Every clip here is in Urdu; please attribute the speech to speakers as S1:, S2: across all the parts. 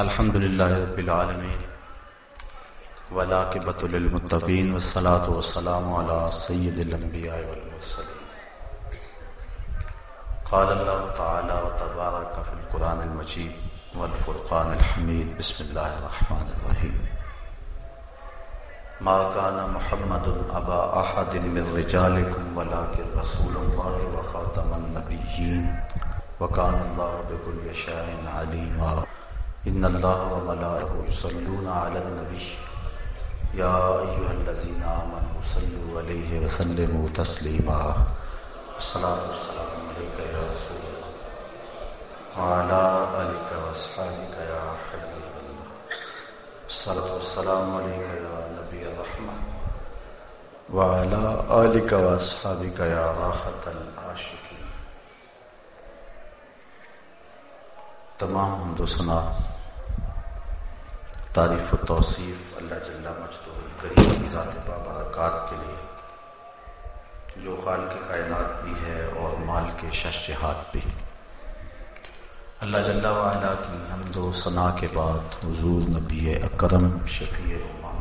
S1: الحمد للہ رب العالمین ولاقبۃ للمتقین والصلاة والسلام على سید الانبیاء والمرسلین قال اللہ تعالی وتبارک فی القرآن المجید والفرقان الحمید بسم اللہ الرحمن الرحیم ما كان محمد ابا احد من رجالكم ولكن رسول الله وخاتم النبيين وكان الله بكل شيء عليما ان الله وملائكته يصلون على النبي. يا ايها الذين امنوا صلوا عليه وسلموا تسليما. الصلاه والسلام عليك يا رسول الله. وعلى اليك واصحابك يا حبيب الله. الصلاه والسلام عليك يا نبي الرحمه وعلى اليك واصحابك يا راحه العاشقين. تمام حمد و ثنا تعریف و توصیف اللہ جل مجد الکریم کی ذات بابرکات کے لیے، جو خال کے کائنات بھی ہے اور مال کے ششہات بھی۔ اللہ جل وعلا کی حمد و ثناء کے بعد حضور نبی اکرم، شفیع امام،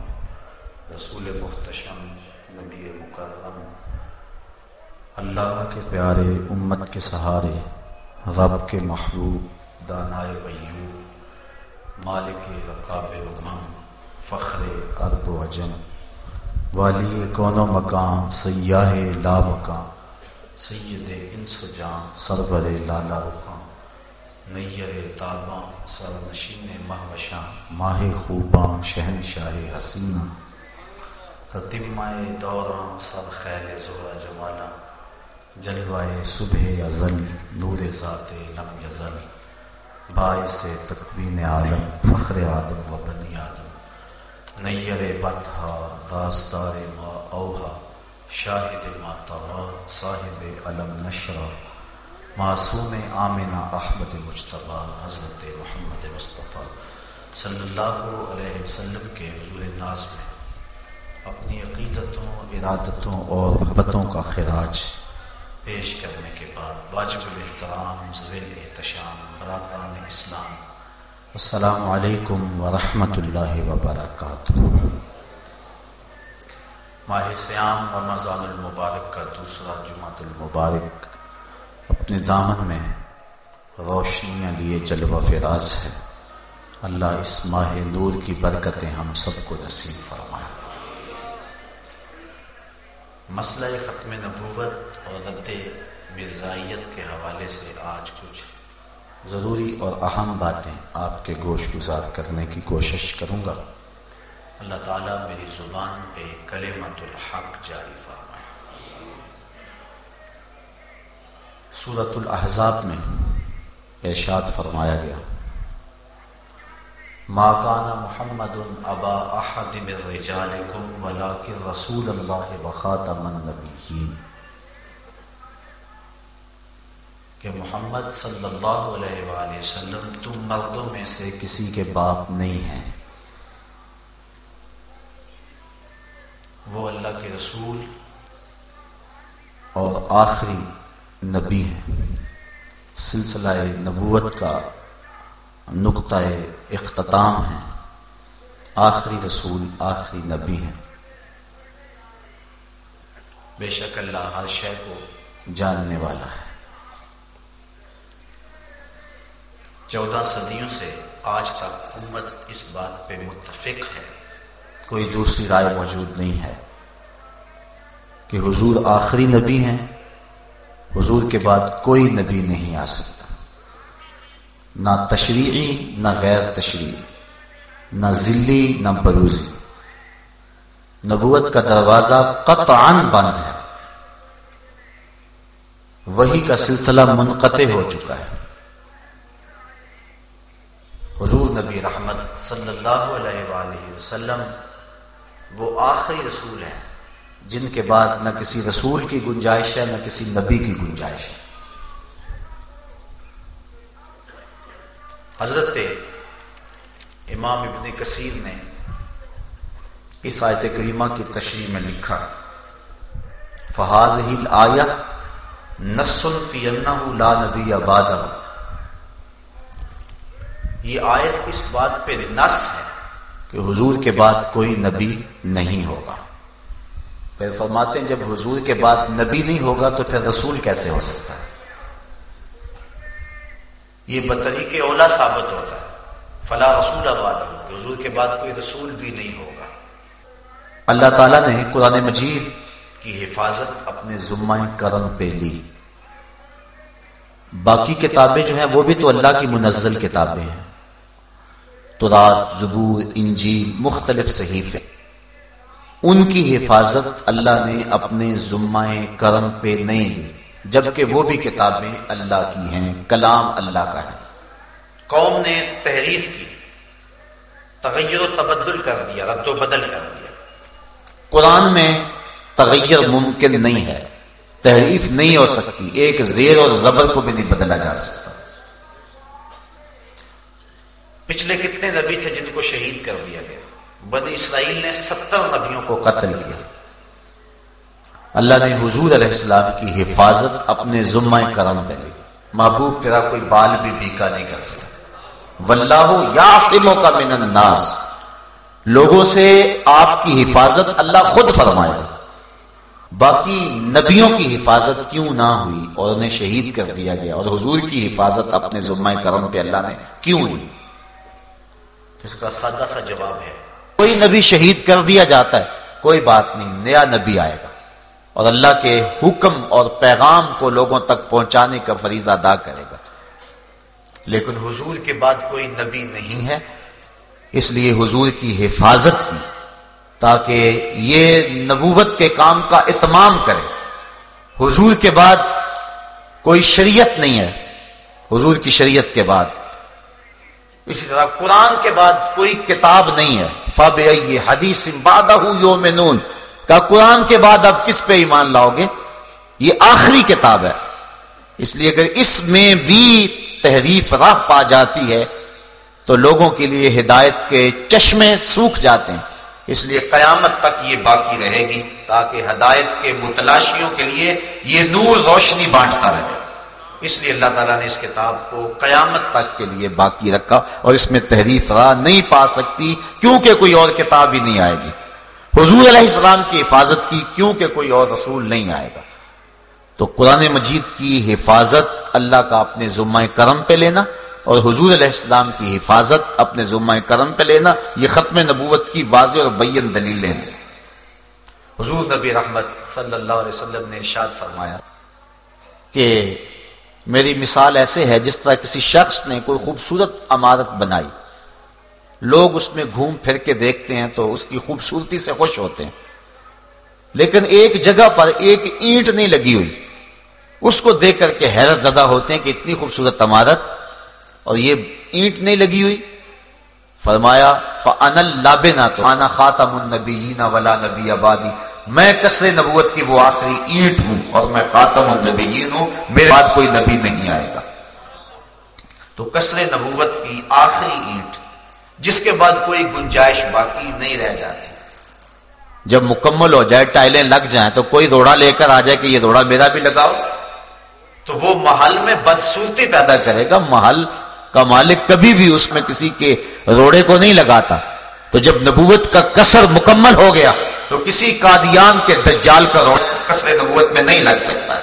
S1: رسول محتشم، نبی مکرم، اللہ کے پیارے امت کے سہارے، رب کے محبوب، دانائے غیوب مالک رقاب امام فخر ارب و عجم والی کون و مکان سیاہ لا مکان سید انس و جان سربر لالا رخان نیر تاباں سر نشین مہوشاں ماہ خوباں شہن شاہ حسینہ۔ تتمائے دوراں سر خیر زہرا جمالہ۔ جلوائے صبح ازل، نور ذات لم یزل۔ باعث تقوین عالم، فخر آدم و بنی آدم۔ نیر بطحا داستار ما اوہا، شاہد ما طغا، صاحب علم نشرا۔ معصوم آمنہ احمد مجتبہ حضرت محمد مصطفیٰ۔ صلی اللہ علیہ وسلم کے حضور ناز میں۔ اپنی عقیدتوں، ارادتوں اور محبتوں کا خراج۔ پیش کرنے کے بعد واجب الاحترام زویل احتشام برادران اسلام۔ السلام علیکم ورحمۃ اللہ وبرکاتہ۔ ماہ سیام رمضان المبارک کا دوسرا جمعۃ المبارک۔ اپنے دامن میں روشنیاں لیے جلوہ فراز ہے۔ اللہ اس ماہ نور کی برکتیں ہم سب کو نصیب فرمائے۔ مسئلہ ختم نبوت رد مرزائیت کے حوالے سے آج کچھ ضروری اور اہم باتیں آپ کے گوش گزار کرنے کی کوشش کروں گا۔ اللہ تعالیٰ میری زبان پہ کلمت الحق جاری فرمائے۔ صورت الاحزاب میں ارشاد فرمایا گیا۔ ما کان محمد ابا احد من رجالکم ولکن رسول اللہ وخاتم النبیین۔ کہ محمد صلی اللہ علیہ وآلہ وسلم تم مردوں میں سے کسی کے باپ نہیں ہیں۔ وہ اللہ کے رسول اور آخری نبی ہیں۔ سلسلہ نبوت کا نقطۂ اختتام ہیں۔ آخری رسول، آخری نبی ہیں۔ بے شک اللہ ہر شے کو جاننے والا ہے۔ چودہ صدیوں سے آج تک امت اس بات پہ متفق ہے۔ کوئی دوسری رائے موجود نہیں ہے کہ حضور آخری نبی ہیں، حضور کے بعد کوئی نبی نہیں آ سکتا۔ نہ تشریعی، نہ غیر تشریعی، نہ ذلی، نہ بروزی نبوت کا دروازہ قطعا بند ہے۔ وہی کا سلسلہ منقطع ہو چکا ہے۔ حضور نبی رحمت صلی اللہ علیہ وآلہ وسلم وہ آخری رسول ہیں جن کے بعد نہ کسی رسول کی گنجائش ہے، نہ کسی نبی کی گنجائش ہے۔ حضرت امام ابن کثیر نے اس آیت کریمہ کی تشریح میں لکھا فہاز ہی آیا نسل فی لا نبی آباد یہ آیت اس بات پہ نس ہے کہ حضور کے بعد کوئی نبی نہیں ہوگا۔ پھر فرماتے ہیں جب حضور کے بعد نبی نہیں ہوگا تو پھر رسول کیسے ہو سکتا ہے؟ یہ بطری کے اولا ثابت ہوتا ہے۔ فلا رسول آباد کہ حضور کے بعد کوئی رسول بھی نہیں ہوگا۔ اللہ تعالیٰ نے قرآن مجید کی حفاظت اپنے ذمہ کرم پہ لی۔ باقی کتابیں جو ہیں وہ بھی تو اللہ کی منزل کتابیں ہیں۔ تو رات زبور انجیل مختلف صحیفے۔ ان کی حفاظت اللہ نے اپنے ذمہ کرم پہ نہیں لی جبکہ وہ بھی کتابیں اللہ کی ہیں کلام اللہ کا ہے۔ قوم نے تحریف کی تغیر و تبدل کر دیا رد و بدل کر دیا۔ قرآن میں تغیر ممکن نہیں ہے تحریف نہیں ہو سکتی ایک زیر اور زبر کو بھی نہیں بدلا جا سکتا۔ پچھلے کتنے نبی تھے جن کو شہید کر دیا گیا؟ بنی اسرائیل نے ستر نبیوں کو قتل کیا۔ اللہ نے حضور علیہ السلام کی حفاظت اپنے ذمہ کرم پہ لی۔ محبوب، تیرا کوئی بال بھی بیکا نہیں کر سکتا۔ واللہ یاسموں کا من الناس۔ لوگوں سے آپ کی حفاظت اللہ خود فرمائے۔ گا باقی نبیوں کی حفاظت کیوں نہ ہوئی اور انہیں شہید کر دیا گیا اور حضور کی حفاظت اپنے ذمہ کرم پہ اللہ نے کیوں ہوئی اس کا سادہ سا جواب ہے۔ کوئی نبی شہید کر دیا جاتا ہے، کوئی بات نہیں، نیا نبی آئے گا۔ اور اللہ کے حکم اور پیغام کو لوگوں تک پہنچانے کا فریضہ ادا کرے گا۔ لیکن حضور کے بعد کوئی نبی نہیں ہے، اس لیے حضور کی حفاظت کی، تاکہ یہ نبوت کے کام کا اتمام کرے۔ حضور کے بعد کوئی شریعت نہیں ہے۔ حضور کی شریعت کے بعد اسی طرح قرآن کے بعد کوئی کتاب نہیں ہے۔ فب حدیث یوم نون کا قرآن کے بعد اب کس پہ ایمان لاؤ گے؟ یہ آخری کتاب ہے۔ اس لیے اگر اس میں بھی تحریف راہ پا جاتی ہے، تو لوگوں کے لیے ہدایت کے چشمے سوکھ جاتے ہیں۔ اس لیے قیامت تک یہ باقی رہے گی، تاکہ ہدایت کے متلاشیوں کے لیے یہ نور روشنی بانٹتا رہے۔ اس لیے اللہ تعالیٰ نے اس کتاب کو قیامت تک کے لیے باقی رکھا اور اس میں تحریف راہ نہیں پا سکتی کیونکہ کوئی اور کتاب ہی نہیں آئے گی۔ حضور علیہ السلام کی حفاظت کی کیونکہ کوئی اور رسول نہیں آئے گا۔ تو قرآن مجید کی حفاظت اللہ کا اپنے ذمہ کرم پہ لینا اور حضور علیہ السلام کی حفاظت اپنے ذمہ کرم پہ لینا، یہ ختم نبوت کی واضح اور بین دلیلیں ہیں۔ حضور نبی رحمت صلی اللہ علیہ وسلم نے ارشاد فرمایا کہ میری مثال ایسے ہے جس طرح کسی شخص نے کوئی خوبصورت عمارت بنائی۔ لوگ اس میں گھوم پھر کے دیکھتے ہیں تو اس کی خوبصورتی سے خوش ہوتے ہیں۔ لیکن ایک جگہ پر ایک اینٹ نہیں لگی ہوئی۔ اس کو دیکھ کر کے حیرت زدہ ہوتے ہیں کہ اتنی خوبصورت عمارت اور یہ اینٹ نہیں لگی ہوئی۔ فرمایا فن اللہ تو آنا خاتم النبی ولا نبی آبادی میں کسر نبوت کی وہ آخری اینٹ ہوں اور میں خاتم النبیین ہوں؟ میرے بعد کوئی نبی نہیں آئے گا۔ تو کسر نبوت کی آخری اینٹ، جس کے بعد کوئی گنجائش باقی نہیں رہ جاتی۔ جب مکمل ہو جائے، ٹائلیں لگ جائیں، تو کوئی روڑا لے کر آ جائے کہ یہ روڑا میرا بھی لگاؤ۔ تو وہ محل میں بدسورتی پیدا کرے گا۔ محل کا مالک کبھی بھی اس میں کسی کے روڑے کو نہیں لگاتا۔ تو جب نبوت کا کسر مکمل ہو گیا تو کسی قادیان کے دجال کا کسر نبوت میں نہیں لگ سکتا۔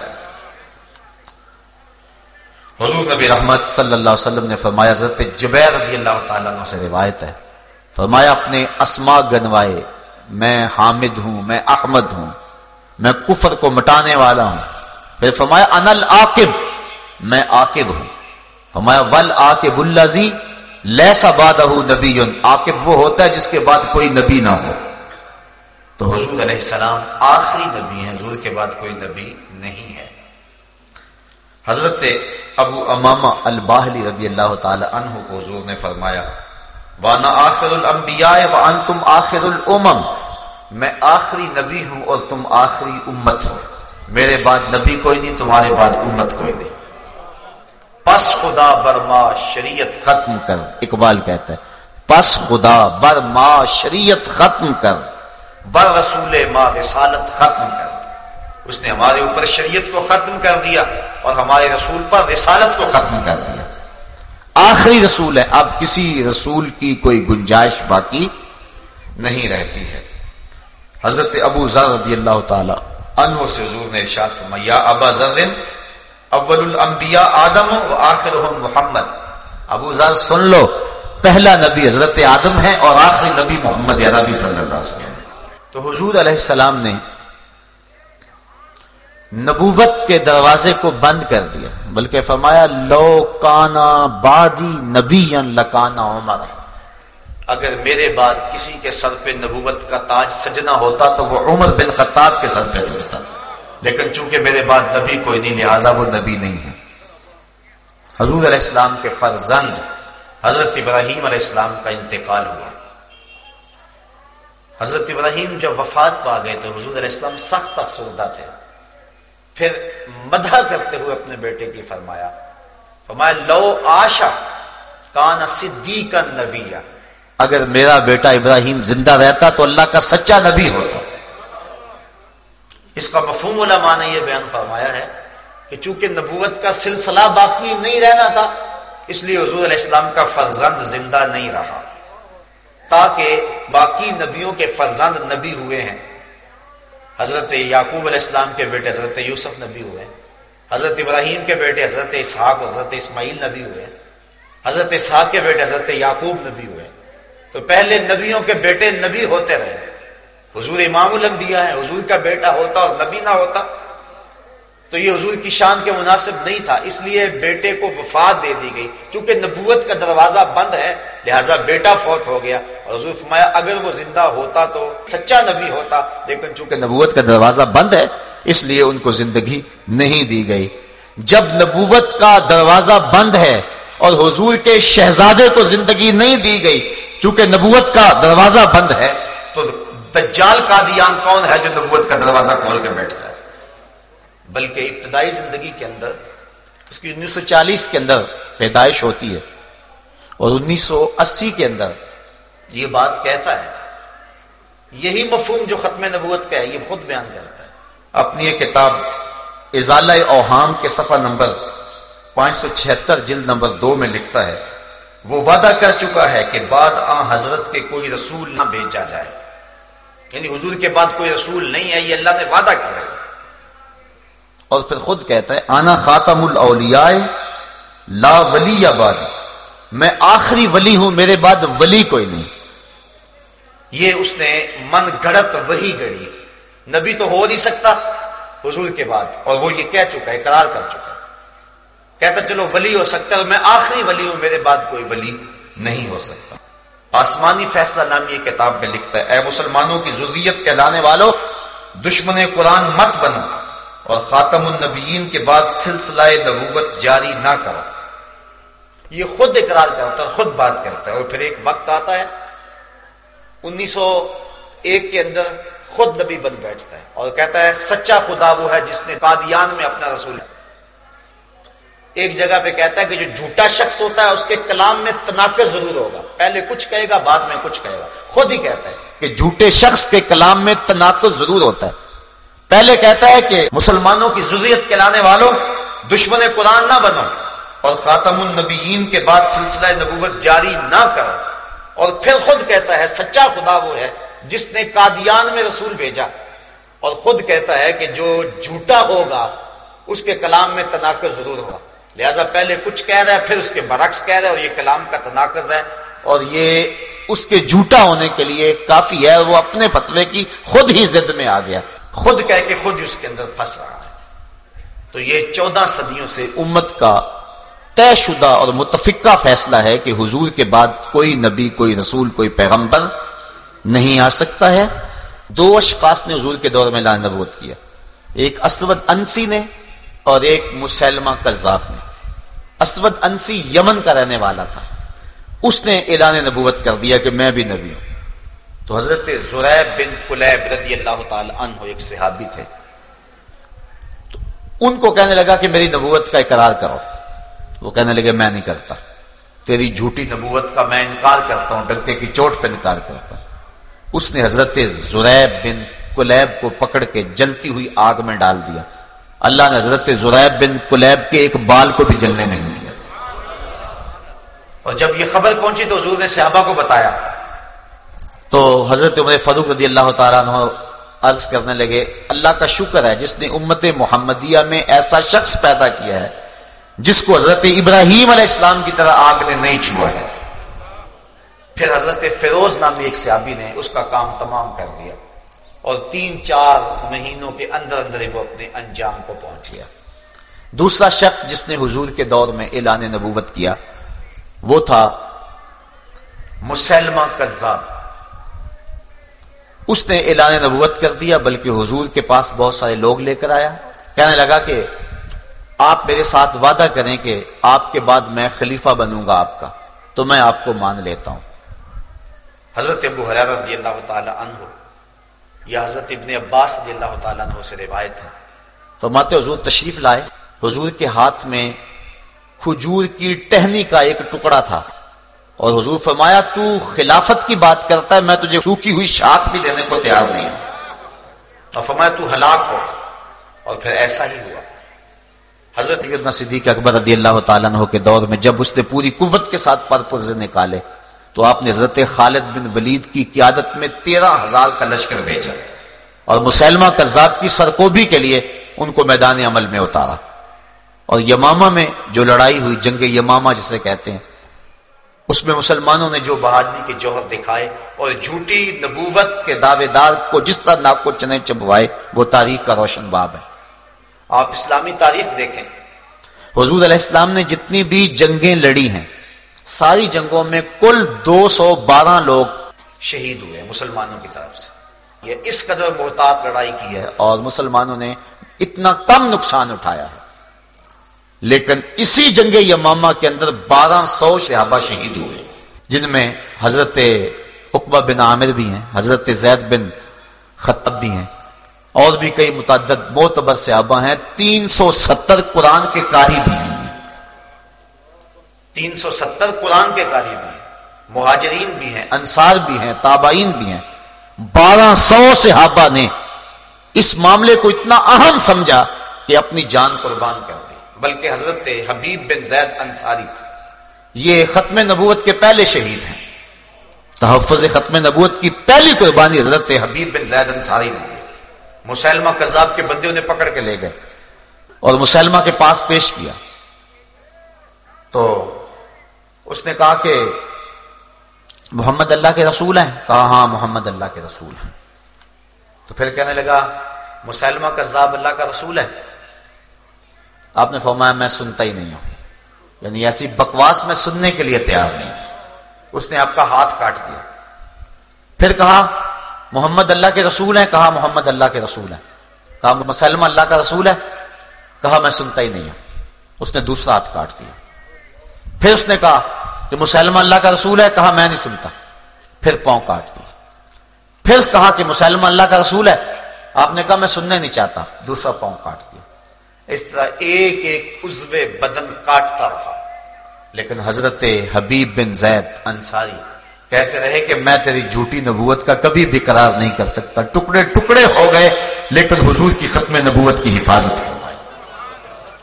S1: حضور نبی رحمت صلی اللہ علیہ وسلم نے فرمایا، حضرت جبیر رضی اللہ تعالیٰ عنہ سے روایت ہے۔ فرمایا، اپنے اسما گنوائے، میں حامد ہوں، میں احمد ہوں، میں کفر کو مٹانے والا ہوں۔ پھر فرمایا انل عاقب میں عاقب ہوں۔ فرمایا، ول عاقب الزی لیسا بادہ نبی، عاقب وہ ہوتا ہے جس کے بعد کوئی نبی نہ ہو۔ تو حضور علیہ السلام آخری نبی ہیں حضور کے بعد کوئی نبی نہیں ہے۔ حضرت ابو امامہ الباہلی رضی اللہ تعالی عنہ کو حضور نے فرمایا، وانا آخر الانبیاء وانتم آخر الامم میں آخری نبی ہوں اور تم آخری امت ہو۔ میرے بعد نبی کوئی نہیں، تمہارے بعد امت کوئی نہیں۔ پس خدا برما شریعت ختم کر، اقبال کہتا ہے، پس خدا برما شریعت ختم کر۔ بر رسول ما رسالت ختم کر دی اس نے ہمارے اوپر شریعت کو ختم کر دیا اور ہمارے رسول پر رسالت کو ختم کر دیا۔ آخری رسول ہے۔ اب کسی رسول کی کوئی گنجائش باقی نہیں رہتی ہے۔ حضرت ابو ذر رضی اللہ تعالی عنہ سے حضور نے ارشاد فرمایا ابا ذر، اول الانبیاء آدم و آخر محمد۔ ابو ذر، سن لو، پہلا نبی حضرت آدم ہے اور آخری نبی محمد، یا نبی صلی اللہ علیہ وسلم۔ تو حضور علیہ السلام نے نبوت کے دروازے کو بند کر دیا، بلکہ فرمایا، لو کانا بادی نبی لکانا عمر۔ اگر میرے بعد کسی کے سر پہ نبوت کا تاج سجنا ہوتا تو وہ عمر بن خطاب کے سر پہ سجتا۔ لیکن چونکہ میرے بعد نبی کوئی نہیں، لہذا وہ نبی نہیں ہے۔ حضور علیہ السلام کے فرزند حضرت ابراہیم علیہ السلام کا انتقال ہوا۔ حضرت ابراہیم جب وفات پا گئے تو حضور علیہ السلام سخت افسردہ تھے۔ پھر مدح کرتے ہوئے اپنے بیٹے کی فرمایا فرمایا، لو آشا کان صدیق نبی اگر میرا بیٹا ابراہیم زندہ رہتا تو اللہ کا سچا نبی ہوتا۔ اس کا مفہوم علماء نے یہ بیان فرمایا ہے کہ چونکہ نبوت کا سلسلہ باقی نہیں رہنا تھا، اس لیے حضور علیہ السلام کا فرزند زندہ نہیں رہا۔ تاکہ باقی نبیوں کے فرزند نبی ہوئے ہیں۔ حضرت یعقوب علیہ السلام کے بیٹے حضرت یوسف نبی ہوئے۔ حضرت ابراہیم کے بیٹے حضرت اسحاق حضرت اسماعیل نبی ہوئے۔ حضرت اسحاق کے بیٹے حضرت یعقوب نبی ہوئے۔ تو پہلے نبیوں کے بیٹے نبی ہوتے رہے۔ حضور امام الانبیاء ہے حضور کا بیٹا ہوتا اور نبی نہ ہوتا۔ تو یہ حضور کی شان کے مناسب نہیں تھا، اس لیے بیٹے کو وفات دے دی گئی۔ چونکہ نبوت کا دروازہ بند ہے، لہذا بیٹا فوت ہو گیا۔ حضور فرمایا، اگر وہ زندہ ہوتا تو سچا نبی ہوتا، لیکن چونکہ نبوت کا دروازہ بند ہے، اس لیے ان کو زندگی نہیں دی گئی۔ جب نبوت کا دروازہ بند ہے اور حضور کے شہزادے کو زندگی نہیں دی گئی، چونکہ نبوت کا دروازہ بند ہے، تو دجال قادیان کون ہے جو نبوت کا دروازہ کھول کے بیٹھ جائے؟ بلکہ ابتدائی زندگی کے اندر، اس کی انیس سو چالیس کے اندر پیدائش ہوتی ہے اور انیس سو اسی کے اندر یہ بات کہتا ہے۔ یہی مفہوم جو ختم نبوت کا ہے یہ خود بیان کرتا ہے۔ اپنی یہ کتاب ازالہ اوہام کے صفحہ نمبر پانچ سو چھہتر جلد نمبر دو میں لکھتا ہے وہ وعدہ کر چکا ہے کہ بعد آ حضرت کے کوئی رسول نہ بھیجا جائے۔ یعنی حضور کے بعد کوئی رسول نہیں ہے یہ اللہ نے وعدہ کیا ہے۔ اور پھر خود کہتا ہے آنا خاتم الاولیاء لا ولی آباد میں آخری ولی ہوں میرے بعد ولی کوئی نہیں۔ یہ اس نے من گڑت وہی گڑی نبی تو ہو نہیں سکتا حضور کے بعد، اور وہ یہ کہہ چکا ہے قرار کر چکا ہے۔ کہتا چلو ولی ہو سکتا ہے میں آخری ولی ہوں، میرے بعد کوئی ولی نہیں ہو سکتا۔ آسمانی فیصلہ نامی یہ کتاب میں لکھتا ہے، اے مسلمانوں کی ضروریت کہلانے والوں دشمن قرآن مت بنو، اور خاتم النبیین کے بعد سلسلہ نبوت جاری نہ کرو۔ یہ خود اقرار کرتا ہے خود بات کرتا ہے، اور پھر ایک وقت آتا ہے انیس سو ایک کے اندر خود نبی بن بیٹھتا ہے اور کہتا ہے، سچا خدا وہ ہے جس نے قادیان میں اپنا رسول ہے۔ ایک جگہ پہ کہتا ہے کہ جو جھوٹا شخص ہوتا ہے، اس کے کلام میں تناقض ضرور ہوگا۔ پہلے کچھ کہے گا، بعد میں کچھ کہے گا۔ خود ہی کہتا ہے کہ جھوٹے شخص کے کلام میں تناقض ضرور ہوتا ہے۔ پہلے کہتا ہے کہ مسلمانوں کی ضروریت کے لانے والوں، دشمن قرآن نہ بنو اور خاتم النبیین کے بعد سلسلہ نبوت جاری نہ کرو۔ اور پھر خود کہتا ہے، سچا خدا وہ ہے جس نے قادیان میں رسول بھیجا۔ اور خود کہتا ہے کہ جو جھوٹا ہوگا، اس کے کلام میں تناقض ضرور ہوگا۔ لہذا پہلے کچھ کہہ رہا ہے، پھر اس کے برعکس کہہ رہا ہے اور یہ کلام کا تناقض ہے۔ اور یہ اس کے جھوٹا ہونے کے لیے کافی ہے، وہ اپنے فتوے کی خود ہی زد میں آ گیا۔ خود کہہ کے خود اس کے اندر پھنس رہا ہے۔ تو یہ چودہ صدیوں سے امت کا طے شدہ اور متفقہ فیصلہ ہے کہ حضور کے بعد کوئی نبی، کوئی رسول، کوئی پیغمبر نہیں آ سکتا ہے۔ دو اشخاص نے حضور کے دور میں لان نبوت کیا۔ ایک اسود انسی نے اور ایک مسلمہ کذاب نے۔ اسود انسی یمن کا رہنے والا تھا۔ اس نے اعلان نبوت کر دیا کہ میں بھی نبی ہوں۔ تو حضرت زریب بن قلیب رضی اللہ تعالی عنہ ایک صحابی تھے۔ تو ان کو کہنے لگا کہ میری نبوت کا اقرار کرو۔ وہ کہنے لگے، میں نہیں کرتا۔ تیری جھوٹی نبوت کا میں انکار کرتا ہوں، ڈنکے کی چوٹ پہ انکار کرتا ہوں۔ اس نے حضرت زریب بن قلیب کو پکڑ کے جلتی ہوئی آگ میں ڈال دیا۔ اللہ نے حضرت زریب بن قلیب کے ایک بال کو بھی جلنے نہیں دیا۔
S2: اور جب یہ خبر پہنچی تو حضور نے صحابہ کو بتایا۔
S1: تو حضرت عمر فاروق رضی اللہ تعالیٰ عنہ عرض کرنے لگے، اللہ کا شکر ہے جس نے امت محمدیہ میں ایسا شخص پیدا کیا ہے جس کو حضرت ابراہیم علیہ السلام کی طرح آگ نے نہیں چھوا ہے۔
S2: پھر حضرت فیروز نامی ایک صحابی نے اس کا کام تمام کر دیا اور تین چار مہینوں کے اندر اندر وہ اپنے انجام کو پہنچ گیا
S1: دوسرا شخص جس نے حضور کے دور میں اعلان نبوت کیا، وہ تھا
S2: مسلمہ کذاب
S1: اس نے اعلان نبوت کر دیا، بلکہ حضور کے پاس بہت سارے لوگ لے کر آیا۔ کہنے لگا کہ آپ میرے ساتھ وعدہ کریں کہ آپ کے بعد میں خلیفہ بنوں گا آپ کا تو میں آپ کو مان لیتا ہوں۔
S2: حضرت ابو حرار رضی اللہ تعالی عنہ یا حضرت ابن عباس رضی اللہ تعالیٰ عنہ سے روایت ہے۔
S1: فرماتے حضور تشریف لائے۔ حضور کے ہاتھ میں کھجور کی ٹہنی کا ایک ٹکڑا تھا۔ اور حضور فرمایا تو خلافت کی بات کرتا ہے میں تجھے سوکھی ہوئی شاخ بھی دینے کو تیار نہیں ہوں۔
S2: اور فرمایا تو ہلاک ہو۔ اور پھر ایسا ہی ہوا۔
S1: حضرت صدیق اکبر رضی اللہ تعالیٰ عنہ کے دور میں جب اس نے پوری قوت کے ساتھ پر پرزے نکالے، تو آپ نے حضرت خالد بن ولید کی قیادت میں تیرہ ہزار کا لشکر بھیجا۔ اور مسلمہ کذاب کی سرکوبی کے لیے ان کو میدان عمل میں اتارا۔ اور یمامہ میں جو لڑائی ہوئی، جنگ یمامہ جسے کہتے ہیں، اس میں مسلمانوں نے جو بہادری کے جوہر دکھائے اور جھوٹی نبوت کے دعوے دار کو جس طرح ناک کو چنے چبوائے وہ تاریخ کا روشن باب ہے۔
S2: آپ اسلامی تاریخ دیکھیں۔
S1: حضور علیہ السلام نے جتنی بھی جنگیں لڑی ہیں، ساری جنگوں میں کل دو سو بارہ لوگ
S2: شہید ہوئے مسلمانوں کی طرف سے۔ یہ اس قدر محتاط لڑائی کی ہے
S1: اور مسلمانوں نے اتنا کم نقصان اٹھایا ہے۔ لیکن اسی جنگ یمامہ کے اندر بارہ سو صحابہ شہید ہوئے جن میں حضرت اقبا بن عامر بھی ہیں، حضرت زید بن خطب بھی ہیں۔ اور بھی کئی متعدد معتبر صحابہ ہیں، تین سو ستر قرآن کے کاری بھی ہیں۔
S2: تین سو ستر قرآن کے قاری بھی ہیں۔ مہاجرین بھی ہیں،
S1: انصار بھی ہیں، تابعین بھی ہیں۔ بارہ سو صحابہ نے اس معاملے کو اتنا اہم سمجھا کہ اپنی جان قربان کر دی۔
S2: بلکہ حضرت حبیب بن زید انصاری،
S1: یہ ختم نبوت کے پہلے شہید ہیں۔ تحفظ ختم نبوت کی پہلی قربانی حضرت حبیب بن زید انصاری نے دی۔
S2: مسلمہ کذاب کے بندے انہیں پکڑ کے لے گئے
S1: اور مسلمہ کے پاس پیش کیا۔ تو اس نے کہا کہ محمد اللہ کے رسول ہیں۔ کہا ہاں محمد اللہ کے رسول ہیں۔
S2: تو پھر کہنے لگا مسلمہ کذاب اللہ کا رسول ہے۔
S1: آپ نے فرمایا میں سنتا ہی نہیں ہوں۔ یعنی ایسی بکواس میں سننے کے لیے تیار نہیں۔
S2: اس نے آپ کا ہاتھ کاٹ دیا۔
S1: پھر کہا محمد اللہ کے رسول ہیں، کہا محمد اللہ کے رسول ہیں۔ کہا مسلمہ اللہ کا رسول ہے، کہا میں سنتا ہی نہیں ہوں۔ اس نے دوسرا ہاتھ کاٹ دیا۔ پھر اس نے کہا کہ مسلمہ اللہ کا رسول ہے، کہا میں نہیں سنتا۔ پھر پاؤں کاٹ دی۔ پھر کہا کہ مسلمہ اللہ کا رسول ہے، آپ نے کہا میں سننے نہیں چاہتا۔ دوسرا پاؤں کاٹ دیا۔
S2: اس طرح ایک ایک عزو بدن کاٹتا رہا۔
S1: لیکن حضرت حبیب بن زید انصاری کہتے رہے کہ میں تیری جھوٹی نبوت کا کبھی بھی قرار نہیں کر سکتا۔ ٹکڑے ٹکڑے ہو گئے، لیکن حضور کی ختم نبوت کی حفاظت ہے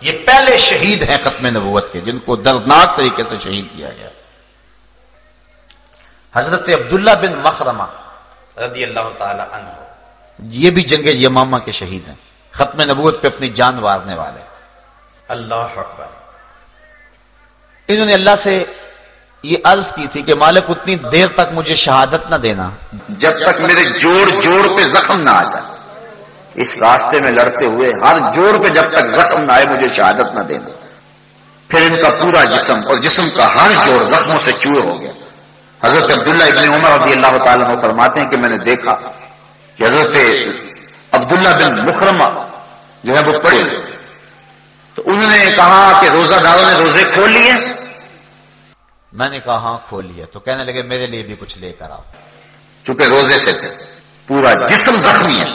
S1: یہ پہلے شہید ہیں ختم نبوت کے، جن کو دردناک طریقے سے شہید کیا گیا۔ حضرت عبداللہ بن مخرمہ
S2: رضی اللہ تعالی عنہ۔
S1: یہ بھی جنگ یمامہ کے شہید ہیں۔ ختم نبوت پہ اپنی جان وارنے والے۔
S2: اللہ اکبر۔
S1: انہوں نے اللہ سے یہ عرض کی تھی کہ مالک اتنی دیر تک مجھے شہادت نہ دینا۔
S3: جب تک میرے جوڑ جوڑ پہ زخم نہ آ جائے۔ اس راستے میں لڑتے ہوئے ہر جوڑ پہ جب تک زخم نہ آئے مجھے شہادت نہ دینا۔ پھر ان کا پورا جسم اور جسم کا ہر جوڑ زخموں سے چوئے ہو گیا۔ حضرت عبداللہ ابن عمر رضی اللہ تعالیٰ عنہ فرماتے ہیں کہ میں نے دیکھا کہ حضرت عبداللہ بن مکرمہ جو ہے وہ پڑے۔ تو انہوں نے کہا کہ روزہ داروں نے روزے کھول لیے۔
S1: میں نے کہا ہاں کھول لیے۔ تو کہنے لگے، میرے لیے بھی کچھ لے کر آؤ۔
S3: چونکہ روزے سے تھے۔ پورا جسم زخمی ہے۔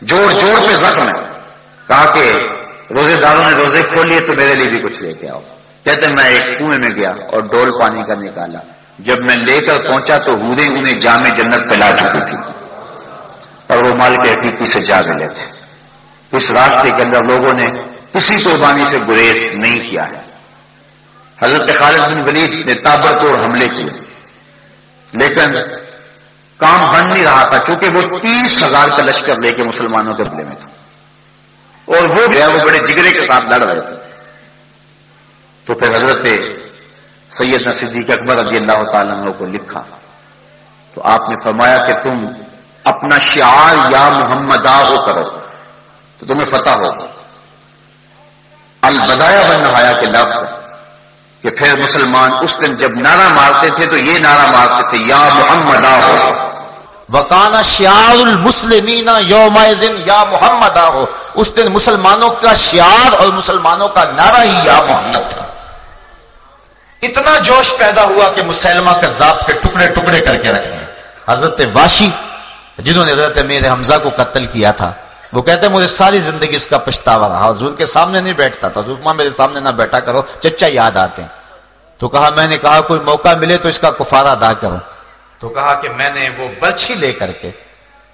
S3: جوڑ جوڑ پہ زخم ہے۔ کہا کہ روزے داروں نے روزے کھول لیے تو میرے لیے بھی کچھ لے کے آؤ۔ کہتے میں ایک کنویں میں گیا اور ڈول پانی کا نکالا۔ جب میں لے کر پہنچا تو ہودے انہیں جامع جنت پلا چکی تھی۔ اور وہ مال کے حقیقی سے جا ملے تھے۔ اس راستے کے اندر لوگوں نے کسی قربانی سے گریز نہیں کیا ہے۔ حضرت خالد بن ولید نے تابڑ توڑ حملے کیے۔ لیکن کام بن نہیں رہا تھا، چونکہ وہ تیس ہزار کا لشکر لے کے مسلمانوں کے بلے میں تھا۔ اور وہ بھی وہ بڑے جگرے کے ساتھ لڑ رہے تھے۔ تو پھر حضرت سید صدیق اکبر رضی اللہ تعالیٰ عنہ کو لکھا۔ تو آپ نے فرمایا کہ تم اپنا شعار یا محمد ہو کرو، تو تمہیں فتح ہو البدایا بن نہایا کے لفظ کہ پھر مسلمان اس دن جب نعرہ مارتے تھے تو یہ نعرہ مارتے تھے، یا محمد ہو۔
S1: وکانا شعار المسلمین یوم یا محمد ہو۔ اس دن مسلمانوں کا شعار اور مسلمانوں کا نعرہ ہی یا محمد تھا۔ اتنا جوش پیدا ہوا کہ مسلمہ کے ذاب کے ٹکڑے ٹکڑے کر کے رکھ دیا حضرت واشی، جنہوں نے حضرت میرے حمزہ کو قتل کیا تھا وہ کہتے ہیں، مجھے ساری زندگی اس کا پچھتاوا رہا، حضور کے سامنے نہیں بیٹھتا تھا، حضور میرے سامنے نہ بیٹھا کرو، چچا یاد آتے ہیں۔ تو کہا، میں نے کہا، کوئی موقع ملے تو اس کا کفارہ ادا کرو۔ تو کہا کہ میں نے وہ برچھی لے کر کے،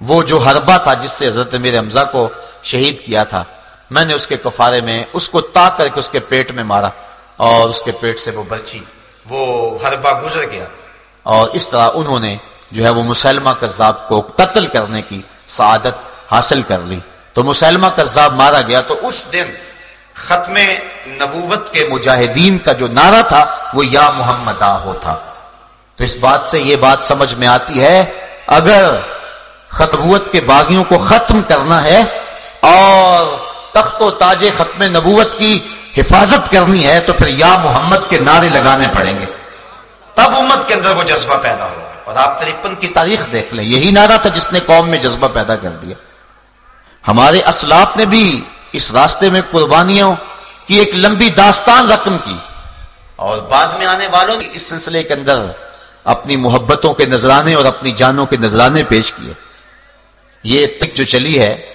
S1: وہ جو حربہ تھا جس سے حضرت میرے حمزہ کو شہید کیا تھا، میں نے اس کے کفارے میں اس کو تاک کر کے اس کے پیٹ میں مارا اور اس کے پیٹ سے وہ برچی وہ حربہ گزر گیا۔ اور اس طرح انہوں نے جو ہے وہ مسلمہ کذاب کو قتل کرنے کی سعادت حاصل کر لی۔ تو مسلمہ کذاب مارا گیا تو اس دن ختم نبوت کے مجاہدین کا جو نعرہ تھا وہ یا محمد آہو تھا۔ تو اس بات سے یہ بات سمجھ میں آتی ہے، اگر خطبوت کے باغیوں کو ختم کرنا ہے اور تخت و تاج ختم نبوت کی حفاظت کرنی ہے تو پھر یا محمد کے نعرے لگانے پڑیں گے۔ تب امت کے اندر وہ جذبہ پیدا ہوگا۔ اور آپ ترپن کی تاریخ دیکھ لیں۔ یہی نعرہ تھا جس نے قوم میں جذبہ پیدا کر دیا۔ ہمارے اسلاف نے بھی اس راستے میں قربانیوں کی ایک لمبی داستان رقم کی اور بعد میں آنے والوں نے اس سلسلے کے اندر اپنی محبتوں کے نذرانے اور اپنی جانوں کے نذرانے پیش کیے۔ یہ تک جو چلی ہے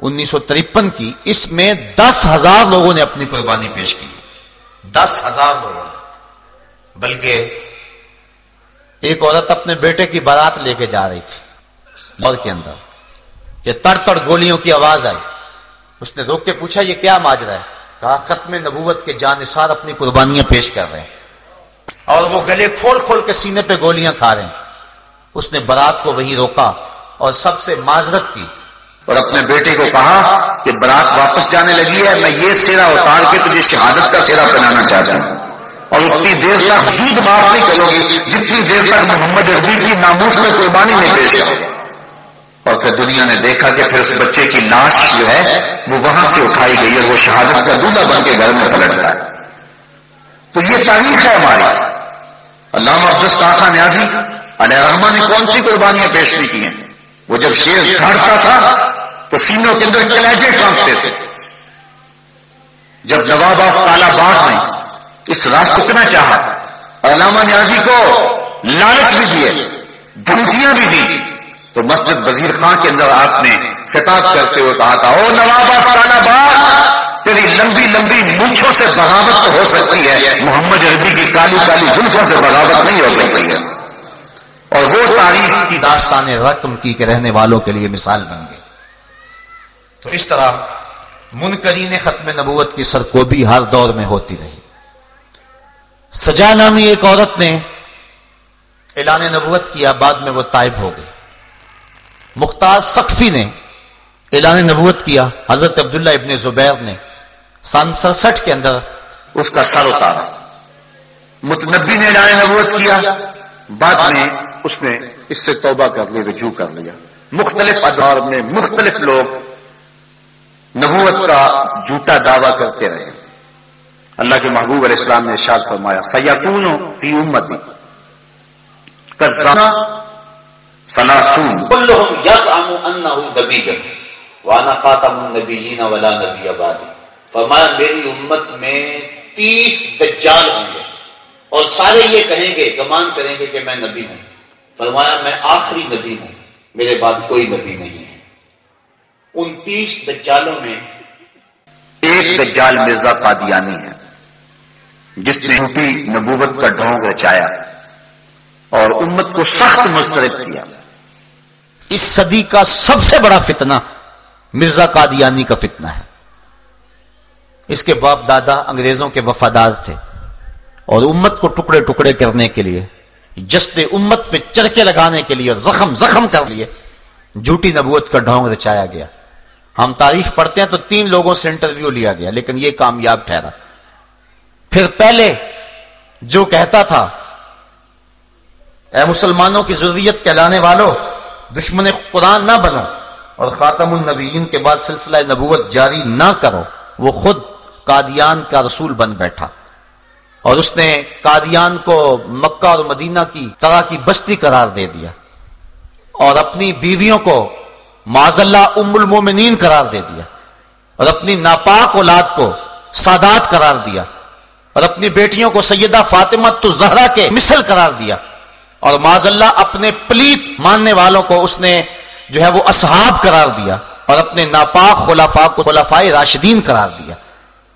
S1: انیس سو ترپن کی، اس میں دس ہزار لوگوں نے اپنی قربانی پیش کی۔ دس ہزار لوگوں نے۔ بلکہ ایک عورت اپنے بیٹے کی بارات لے کے جا رہی تھی اور کے اندر۔ کہ تڑ تڑ گولیوں کی آواز آئی۔ اس نے روک کے پوچھا، یہ کیا ماجرا ہے؟ کہا، ختم نبوت کے جانصار اپنی قربانیاں پیش کر رہے ہیں اور وہ گلے کھول کھول کے سینے پہ گولیاں کھا رہے ہیں۔ اس نے برات کو وہی روکا اور سب سے معذرت کی۔
S3: اور اپنے بیٹے کو کہا کہ برات واپس جانے لگی ہے، میں یہ سیرا اتار کے تجھے شہادت کا سیرا بنانا چاہتا ہوں۔ اور اتنی دیر تک دودھ معاف نہیں کرو گی جتنی دیر تک محمد عربی کی ناموس میں قربانی نہیں پیش کرو۔ اور پھر دنیا نے دیکھا کہ پھر اس بچے کی لاش جو ہے وہ وہاں سے اٹھائی گئی اور وہ شہادت کا دودھا بن کے گھر میں پلٹتا ہے تو یہ تاریخ ہے ہماری۔ علامہ عبدس نیازی، علیہ رحمان نے کون سی قربانیاں پیش نہیں کی ہیں؟ وہ جب شیر دھڑتا تھا تو سینوں کے اندر کلیجے کانپتے تھے۔ جب نواب آف کالا باغ نے اس راس کو کنا چاہا، علامہ نیازی کو لالچ بھی دیے دھمکیاں بھی دی تو مسجد وزیر خان کے اندر آپ نے خطاب کرتے ہوئے کہا تھا، او نواب آف تیری لمبی لمبی مونچھوں سے بغاوت تو ہو سکتی ہے، محمد عربی کی کالی کالی زلفوں سے بغاوت نہیں ہو سکتی ہے. اور وہ تاریخ کی داستان رقم کی کہ رہنے والوں کے لیے مثال بن گئی۔ تو اس طرح منکرین ختم نبوت کی سرکوبی ہر دور میں ہوتی رہی۔ سجا نامی ایک عورت نے اعلان نبوت کیا، بعد میں وہ طائب ہو گئی۔ مختار سقفی نے اعلان نبوت کیا، حضرت عبداللہ ابن زبیر نے۔ سن سڑسٹھ کے اندر اس کا سر اتارا۔ متنبی نے اعلان نبوت کیا۔ بعد میں اس نے اس سے توبہ کر لی، رجوع کر لیا۔ مختلف ادوار میں مختلف لوگ نبوت کا جھوٹا دعویٰ کرتے رہے۔ اللہ کے محبوب علیہ السلام نے ارشاد فرمایا سیاکون فی امتی۔ سلاسون
S1: كلهم يزعم انه نبي وانا خاتم النبيين ولا نبي بعد. فرمایا میری امت میں تیس دجال ہوں گے. اور سارے یہ کہیں گے گمان کریں گے کہ میں نبی ہوں. فرمایا میں آخری نبی ہوں. میرے بعد کوئی نبی نہیں ہے. انتیس دجالوں میں
S3: ایک دجال مرزا قادیانی ہے جس نے جھوٹی نبوت کا ڈھونگ رچایا اور امت کو سخت مسترد کیا۔
S1: اس صدی کا سب سے بڑا فتنہ مرزا قادیانی کا فتنہ ہے۔ اس کے باپ دادا انگریزوں کے وفادار تھے۔ اور امت کو ٹکڑے ٹکڑے کرنے کے لیے جسد امت پہ چرکے لگانے کے لیے اور زخم زخم کر لیے جھوٹی نبوت کا ڈھونگ رچایا گیا۔ ہم تاریخ پڑھتے ہیں تو تین لوگوں سے انٹرویو لیا گیا، لیکن یہ کامیاب ٹھہرا۔ پھر پہلے جو کہتا تھا، اے مسلمانوں کی ضروریت کہلانے والوں دشمن قرآن نہ بنو اور خاتم النبیین کے بعد سلسلہ نبوت جاری نہ کرو، وہ خود قادیان کا رسول بن بیٹھا۔ اور اس نے قادیان کو مکہ اور مدینہ کی طرح کی بستی قرار دے دیا۔ اور اپنی بیویوں کو معذ اللہ ام المومنین قرار دے دیا۔ اور اپنی ناپاک اولاد کو سادات قرار دیا۔ اور اپنی بیٹیوں کو سیدہ فاطمہ تو زہرا کے مثل قرار دیا۔ اور معذ اللہ اپنے پلیت ماننے والوں کو اس نے جو ہے وہ اصحاب قرار دیا اور اپنے ناپاک خلافا کو خلافائے راشدین قرار دیا۔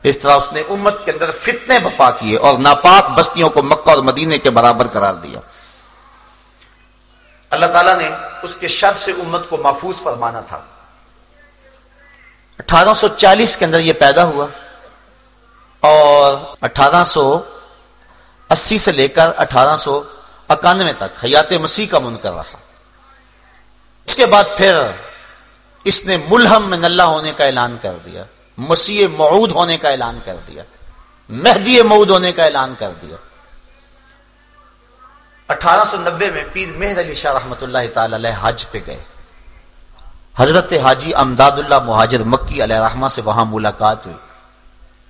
S1: اس طرح اس نے امت کے اندر فتنے بپا کیے اور ناپاک بستیوں کو مکہ اور مدینے کے برابر قرار دیا۔
S2: اللہ تعالیٰ نے اس کے شر سے امت کو محفوظ فرمانا تھا۔
S1: اٹھارہ سو چالیس کے اندر یہ پیدا ہوا اور اٹھارہ سو اسی سے لے کر اٹھارہ سو اکانوے تک، حیات مسیح کا منکر رہا اس کے بعد پھر اس نے ملہم میں نلہ ہونے کا اعلان کر دیا، مسیح معود ہونے کا اعلان کر دیا، مہدی معود ہونے کا اعلان کر دیا۔ اٹھارہ سو نبے میں پیر مہر علی شاہ رحمۃ اللہ تعالی علیہ حج پہ گئے۔ حضرت حاجی امداد اللہ مہاجر مکی علیہ رحمہ سے وہاں ملاقات ہوئی۔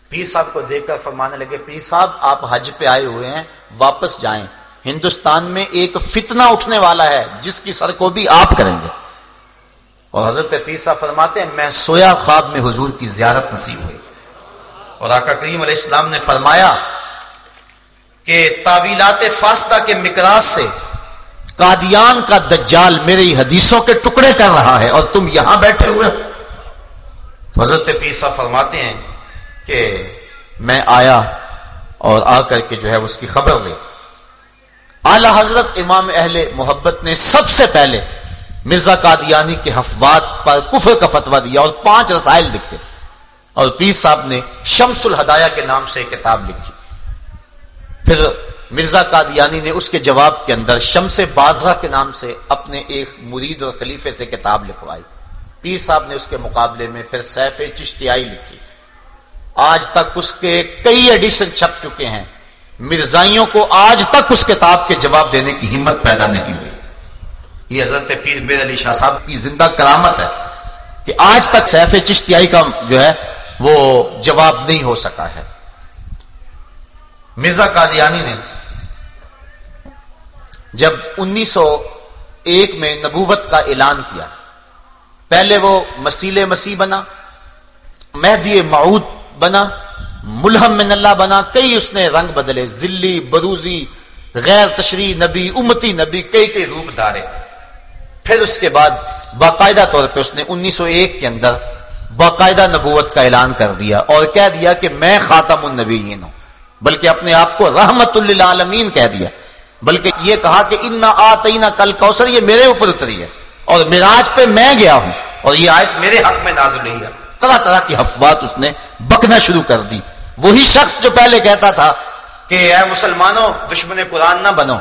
S1: پیر صاحب کو دیکھ کر فرمانے لگے، پیر صاحب، آپ حج پہ آئے ہوئے ہیں، واپس جائیں۔ ہندوستان میں ایک فتنہ اٹھنے والا ہے، جس کی سر کو بھی آپ کریں گے۔ اور حضرت پیر صاحب فرماتے ہیں، میں سویا خواب میں حضور کی زیارت نصیب ہوئی۔ اور آقا کریم علیہ السلام نے فرمایا کہ تعویلات فاستہ کے مقراض سے قادیان کا دجال میری حدیثوں کے ٹکڑے کر رہا ہے اور تم یہاں بیٹھے ہوئے حضرت پیسا فرماتے ہیں کہ میں آیا اور آ کر کے جو ہے اس کی خبر لی۔ اعلی حضرت امام اہل محبت نے سب سے پہلے مرزا قادیانی کے حفوات پر کفر کا فتوا دیا اور پانچ رسائل لکھے اور پیر صاحب نے شمس الہدایہ کے نام سے کتاب لکھی۔ پھر مرزا قادیانی نے اس کے جواب کے اندر شمس بازرہ کے نام سے اپنے ایک مرید اور خلیفے سے کتاب لکھوائی۔ پیر صاحب نے اس کے مقابلے میں پھر سیف چشتیائی لکھی۔ آج تک اس کے کئی ایڈیشن چھپ چکے ہیں۔ مرزائیوں کو آج تک اس کتاب کے جواب دینے کی ہمت پیدا نہیں ہوئی۔ یہ حضرت پیر میر علی شاہ صاحب کی زندہ کرامت ہے کہ آج تک سیف چشتیائی کا جو ہے وہ جواب نہیں ہو سکا ہے۔ مرزا قادیانی نے جب انیس سو ایک میں نبوت کا اعلان کیا، پہلے وہ مسیل مسیح بنا، مہدی معود بنا ملحم من اللہ بنا، کئی اس نے رنگ بدلے، ذلی بروزی غیر تشریح نبی، امتی نبی، کئی کئی روپ دارے پھر اس کے بعد باقاعدہ طور پہ اس نے انیس سو ایک کے اندر باقاعدہ نبوت کا اعلان کر دیا اور کہہ دیا کہ میں خاتم النبیین ہوں، بلکہ اپنے آپ کو رحمت للعالمین کہہ دیا۔ بلکہ یہ کہا کہ ان آتینا کل کوثر یہ میرے اوپر اتری ہے اور میراج پہ میں گیا ہوں اور یہ آیت میرے حق میں نازل نہیں ہے۔ طرح طرح کی حفوات اس نے بکنا شروع کر دی۔ وہی شخص جو پہلے کہتا تھا کہ اے مسلمانوں، دشمن قرآن نہ بنو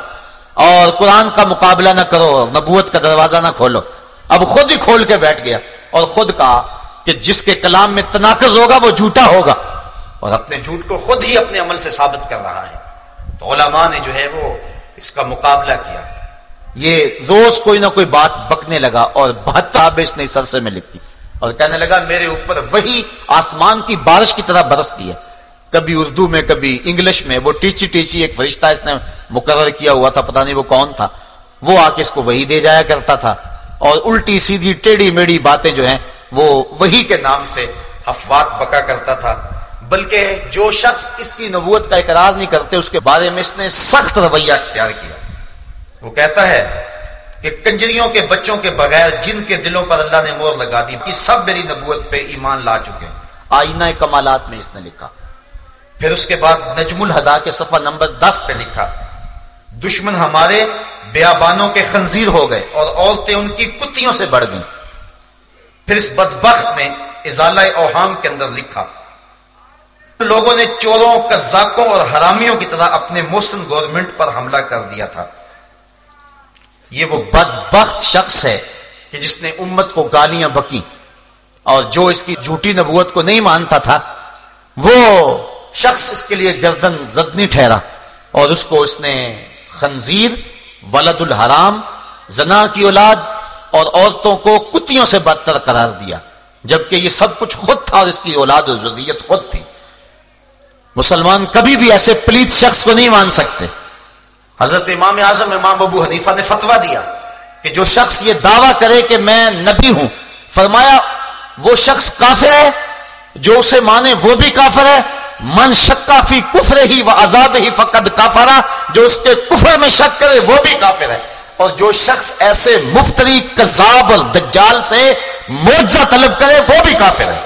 S1: اور قرآن کا مقابلہ نہ کرو نبوت کا دروازہ نہ کھولو۔ اب خود ہی کھول کے بیٹھ گیا اور خود کہا کہ جس کے کلام میں تناقض ہوگا وہ جھوٹا ہوگا۔ اور اپنے جھوٹ کو خود ہی اپنے عمل سے ثابت کر رہا ہے۔ تو علماء نے جو ہے وہ اس کا مقابلہ کیا۔ یہ روز کوئی نہ کوئی بات بکنے لگا اور بہتر اس نے سرسے میں لکھی اور کہنے لگا، میرے اوپر وہی آسمان کی بارش کی طرح برستی ہے۔ کبھی اردو میں، کبھی انگلش میں، وہ ٹیچی ٹیچی ایک فرشتہ اس نے مقرر کیا ہوا تھا، پتہ نہیں وہ کون تھا۔ وہ آ کے اس کو وہی دے جایا کرتا تھا۔ اور الٹی سیدھی ٹیڑھی میڑی باتیں جو ہیں، وہ وہی کے نام سے افوات بکا کرتا تھا۔ بلکہ جو شخص اس کی نبوت کا اقرار نہیں کرتے، اس کے بارے میں اس نے سخت رویہ اختیار کیا۔ وہ کہتا ہے کہ کنجریوں کے بچوں کے بغیر جن کے دلوں پر اللہ نے مور لگا دی کہ سب میری نبوت پہ ایمان لا چکے ہیں۔ آئینہ کمالات میں اس نے لکھا۔ پھر اس کے بعد نجم الہدا کے صفحہ نمبر دس پہ لکھا۔ دشمن ہمارے بیابانوں کے خنزیر ہو گئے اور عورتیں ان کی کتیوں سے بڑھ گئیں۔ پھر اس بدبخت نے ازالہ اوہام کے اندر لکھا۔
S2: لوگوں نے چوروں کزاکوں اور حرامیوں کی طرح اپنے موسم گورنمنٹ پر حملہ کر دیا تھا۔
S1: یہ وہ بدبخت شخص ہے کہ جس نے امت کو گالیاں بکی اور جو اس کی جھوٹی نبوت کو نہیں مانتا تھا، وہ شخص اس کے لیے گردن زدنی ٹھہرا اور اس کو اس نے خنزیر، ولد الحرام، زنا کی اولاد اور عورتوں کو کتوں سے بدتر قرار دیا، جبکہ یہ سب کچھ خود تھا اور اس کی اولاد اور ضروریت خود تھی۔ مسلمان کبھی بھی ایسے پلیت شخص کو نہیں مان سکتے۔
S2: حضرت امام اعظم امام ابو حنیفہ نے فتوا دیا
S1: کہ جو شخص یہ دعویٰ کرے کہ میں نبی ہوں، فرمایا وہ شخص کافر ہے، جو اسے مانے وہ بھی کافر ہے، من شکا فی کفر ہی و عذاب ہی فقد کافرا جو اس کے کفر میں شک کرے وہ بھی کافر ہے۔ اور جو شخص ایسے مفتری کذاب اور دجال سے معجزہ طلب کرے وہ بھی کافر ہے۔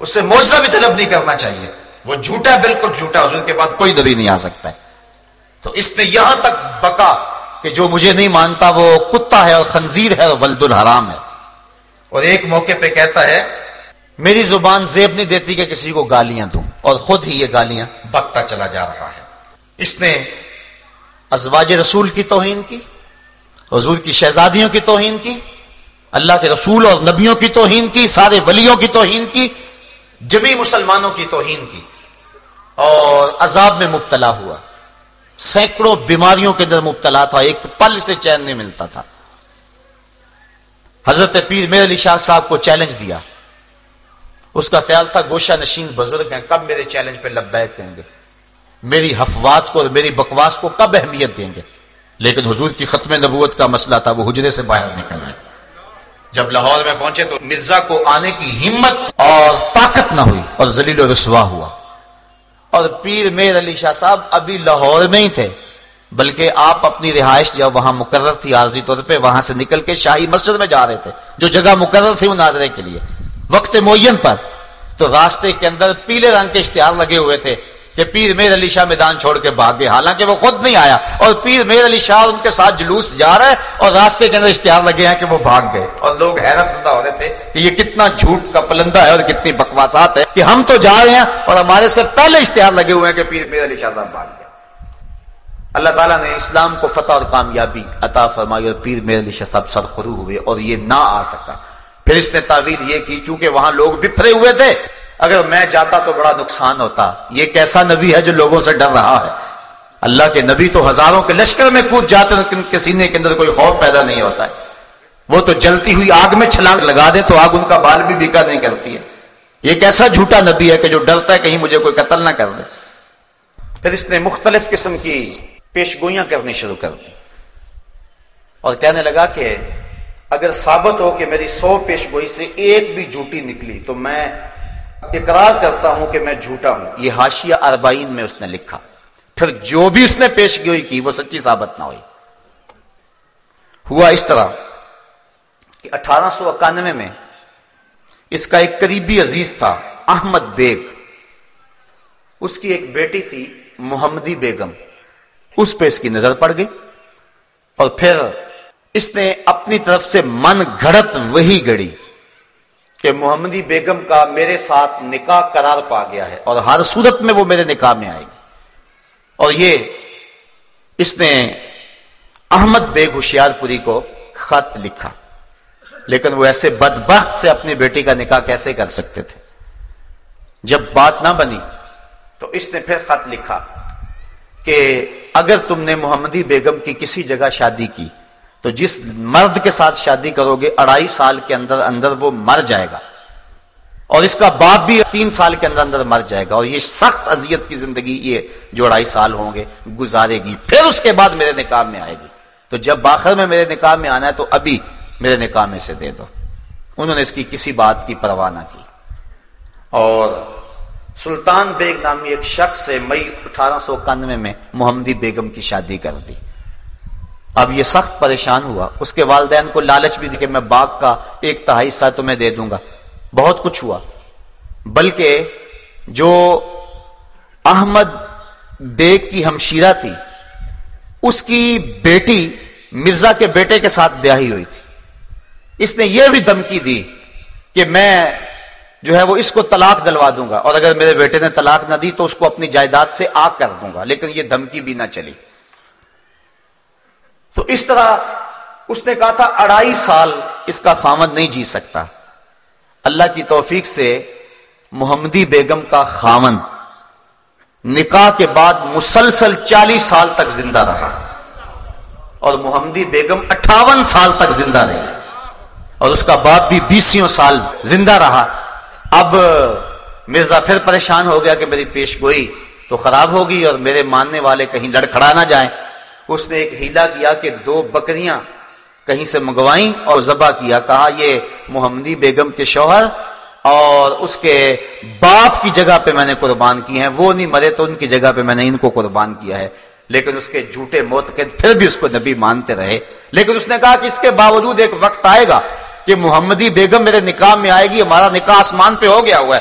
S2: اس سے معجزہ بھی طلب نہیں کرنا چاہیے۔ وہ جھوٹا بالکل جھوٹا، حضور کے بعد
S1: کوئی نبی نہیں آ سکتا ہے۔ تو اس نے یہاں تک بکا کہ جو مجھے نہیں مانتا وہ کتا ہے اور خنزیر ہے اور ولد الحرام ہے۔
S2: اور ایک موقع پہ کہتا ہے،
S1: میری زبان زیب نہیں دیتی کہ کسی کو گالیاں دوں، اور خود ہی یہ گالیاں
S2: بکتا چلا جا رہا ہے۔ اس نے
S1: ازواج رسول کی توہین کی، حضور کی شہزادیوں کی توہین کی، اللہ کے رسول اور نبیوں کی توہین کی، سارے ولیوں کی توہین کی،
S2: جمی مسلمانوں کی توہین کی،
S1: اور عذاب میں مبتلا ہوا۔ سینکڑوں بیماریوں کے اندر مبتلا تھا، ایک پل سے چین نہیں ملتا تھا۔ حضرت پیر میر علی شاہ صاحب کو چیلنج دیا۔ اس کا خیال تھا، گوشہ نشین بزرگ ہیں، کب میرے چیلنج پہ لبیک کہیں گے؟ میری حفوات کو اور میری بکواس کو کب اہمیت دیں گے؟ لیکن حضور کی ختم نبوت کا مسئلہ تھا، وہ حجرے سے باہر نکل آئے۔ جب لاہور میں پہنچے تو مرزا کو آنے کی ہمت اور طاقت نہ ہوئی اور ذلیل و رسوا ہوا۔ اور پیر میر علی شاہ صاحب ابھی لاہور میں ہی تھے، بلکہ آپ اپنی رہائش جب وہاں مقرر تھی عارضی طور پہ، وہاں سے نکل کے شاہی مسجد میں جا رہے تھے، جو جگہ مقرر تھی مناظرے کے لیے۔ وقت معین پر تو راستے کے اندر پیلے رنگ کے اشتہار لگے ہوئے تھے۔ کہ پیر میر علی شاہ میدان چھوڑ کے بھاگ گئے. حالانکہ وہ خود نہیں آیا اور پیر میر علی شاہ ان کے ساتھ جلوس جا رہا ہے اور راستے کے اندر اشتہار لگے ہیں کہ وہ بھاگ گئے.
S2: اور لوگ حیرت زدہ ہو رہے تھے
S1: کہ یہ کتنا جھوٹ کا پلندہ ہے اور کتنی بکواسات ہے کہ ہم تو جا رہے ہیں اور ہمارے سے پہلے اشتہار لگے ہوئے ہیں کہ پیر میر علی شاہ صاحب بھاگ گئے. اللہ تعالیٰ نے اسلام کو فتح اور کامیابی عطا فرمائی اور پیر میر علی شاہ صاحب سرخرو ہوئے اور یہ نہ آ سکا. پھر اس نے تعویل یہ کی چونکہ وہاں لوگ بپھرے ہوئے تھے اگر میں جاتا تو بڑا نقصان ہوتا۔ یہ کیسا نبی ہے جو لوگوں سے ڈر رہا ہے۔ اللہ کے نبی تو ہزاروں کے لشکر میں کود جاتے ان کے سینے کے اندر کوئی خوف پیدا نہیں ہوتا ہے۔ وہ تو جلتی ہوئی آگ میں چھلانگ لگا دے تو آگ ان کا بال بھی بیکا نہیں کرتی ہے۔ یہ کیسا جھوٹا نبی ہے کہ جو ڈرتا ہے کہیں مجھے کوئی قتل نہ کر دے۔ پھر اس نے مختلف قسم کی پیش گوئیاں کرنی شروع کر دی۔ اور کہنے لگا کہ اگر ثابت ہو کہ میری سو پیش گوئی سے ایک بھی جھوٹی نکلی تو میں اقرار کرتا ہوں کہ میں جھوٹا ہوں۔ یہ ہاشیہ اربائن میں اس نے لکھا۔ پھر جو بھی اس نے پیش گوئی کی، وہ سچی ثابت نہ ہوئی۔ ہوا اس طرح کہ اٹھارہ سو اکانوے میں اس کا ایک قریبی عزیز تھا، احمد بیگ۔ اس کی ایک بیٹی تھی، محمدی بیگم۔ اس پہ اس کی نظر پڑ گئی۔ اور پھر اس نے اپنی طرف سے من گھڑت وہی گڑی۔ کہ محمدی بیگم کا میرے ساتھ نکاح قرار پا گیا ہے اور ہر صورت میں وہ میرے نکاح میں آئے گی۔ اور یہ اس نے احمد بیگ ہوشیار پوری کو خط لکھا۔ لیکن وہ ایسے بدبخت سے اپنی بیٹی کا نکاح کیسے کر سکتے تھے؟ جب بات نہ بنی تو اس نے پھر خط لکھا کہ اگر تم نے محمدی بیگم کی کسی جگہ شادی کی تو جس مرد کے ساتھ شادی کرو گے، اڑائی سال کے اندر اندر وہ مر جائے گا۔ اور اس کا باپ بھی تین سال کے اندر اندر مر جائے گا۔ اور یہ سخت اذیت کی زندگی یہ جو اڑائی سال ہوں گے، گزارے گی۔ پھر اس کے بعد میرے نکاح میں آئے گی۔ تو جب آخر میں میرے نکاح میں آنا ہے تو ابھی میرے نکاح میں سے دے دو۔ انہوں نے اس کی کسی بات کی پرواہ نہ کی۔ اور سلطان بیگ نامی ایک شخص سے مئی اٹھارہ سو اکانوے میں محمدی بیگم کی شادی کر دی۔ اب یہ سخت پریشان ہوا۔ اس کے والدین کو لالچ بھی دی کہ میں باغ کا ایک تہائی حصہ تمہیں دے دوں گا۔ بہت کچھ ہوا۔ بلکہ جو احمد بیگ کی ہمشیرہ تھی، اس کی بیٹی مرزا کے بیٹے کے ساتھ بیاہی ہوئی تھی۔ اس نے یہ بھی دھمکی دی کہ میں جو ہے وہ اس کو طلاق دلوا دوں گا اور اگر میرے بیٹے نے طلاق نہ دی تو اس کو اپنی جائیداد سے آگ کر دوں گا، لیکن یہ دھمکی بھی نہ چلی۔ تو اس طرح اس نے کہا تھا، اڑائی سال اس کا خامد نہیں جی سکتا۔ اللہ کی توفیق سے محمدی بیگم کا خامند نکاح کے بعد مسلسل چالیس سال تک زندہ رہا۔ اور محمدی بیگم اٹھاون سال تک زندہ رہی اور اس کا باپ بھی بیسوں سال زندہ رہا۔ اب مرزا پھر پریشان ہو گیا کہ میری پیش گوئی تو خراب ہوگی اور میرے ماننے والے کہیں لڑکھڑا نہ جائیں۔ اس نے ایک ہیلا کیا کہ دو بکریاں کہیں سے منگوائیں اور ذبح کیا۔ کہا، یہ محمدی بیگم کے شوہر اور اس کے باپ کی جگہ پہ میں نے قربان کی ہیں۔ وہ نہیں مرے تو ان کی جگہ پہ میں نے ان کو قربان کیا ہے۔ لیکن اس کے جھوٹے موت پھر بھی اس کو نبی مانتے رہے۔ لیکن اس نے کہا کہ اس کے باوجود ایک وقت آئے گا کہ محمدی بیگم میرے نکاح میں آئے گی، ہمارا نکاح آسمان پہ ہو گیا ہوا ہے۔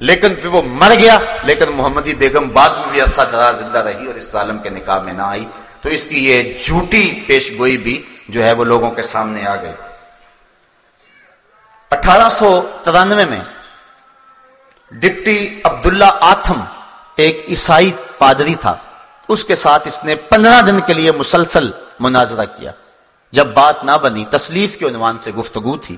S1: لیکن پھر وہ مر گیا۔ لیکن محمدی بیگم بعد میں بھی عرصہ دراز زندہ رہی اور اس ظالم کے نکاح میں نہ آئی۔ تو اس کی یہ جھوٹی پیش گوئی بھی جو ہے وہ لوگوں کے سامنے آ گئی۔ اٹھارہ سو ترانوے میں ڈپٹی عبداللہ آتھم ایک عیسائی پادری تھا۔ اس کے ساتھ اس نے پندرہ دن کے لیے مسلسل مناظرہ کیا۔ جب بات نہ بنی، تسلیس کے عنوان سے گفتگو تھی۔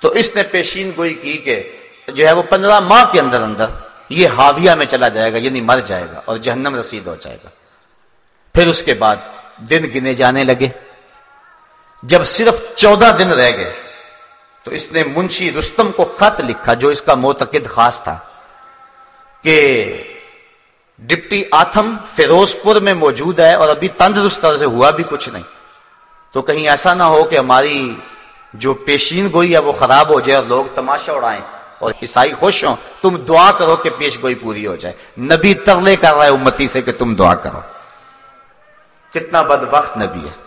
S1: تو اس نے پیشین گوئی کی کہ جو ہے وہ پندرہ ماہ کے اندر اندر یہ حاویہ میں چلا جائے گا یعنی مر جائے گا اور جہنم رسید ہو جائے گا۔ پھر اس کے بعد دن گنے جانے لگے۔ جب صرف چودہ دن رہ گئے، تو اس نے منشی رستم کو خط لکھا جو اس کا معتقد خاص تھا کہ ڈپٹی آتم فیروز پور میں موجود ہے اور ابھی تندرست طرح سے ہوا بھی کچھ نہیں۔ تو کہیں ایسا نہ ہو کہ ہماری جو پیشین گوئی ہے وہ خراب ہو جائے اور لوگ تماشا اڑائیں اور عیسائی خوش ہوں۔ تم دعا کرو کہ پیش گوئی پوری ہو جائے۔ نبی ترلے کر رہا ہے امتی سے کہ تم دعا کرو۔ کتنا بد وقت نبی ہے۔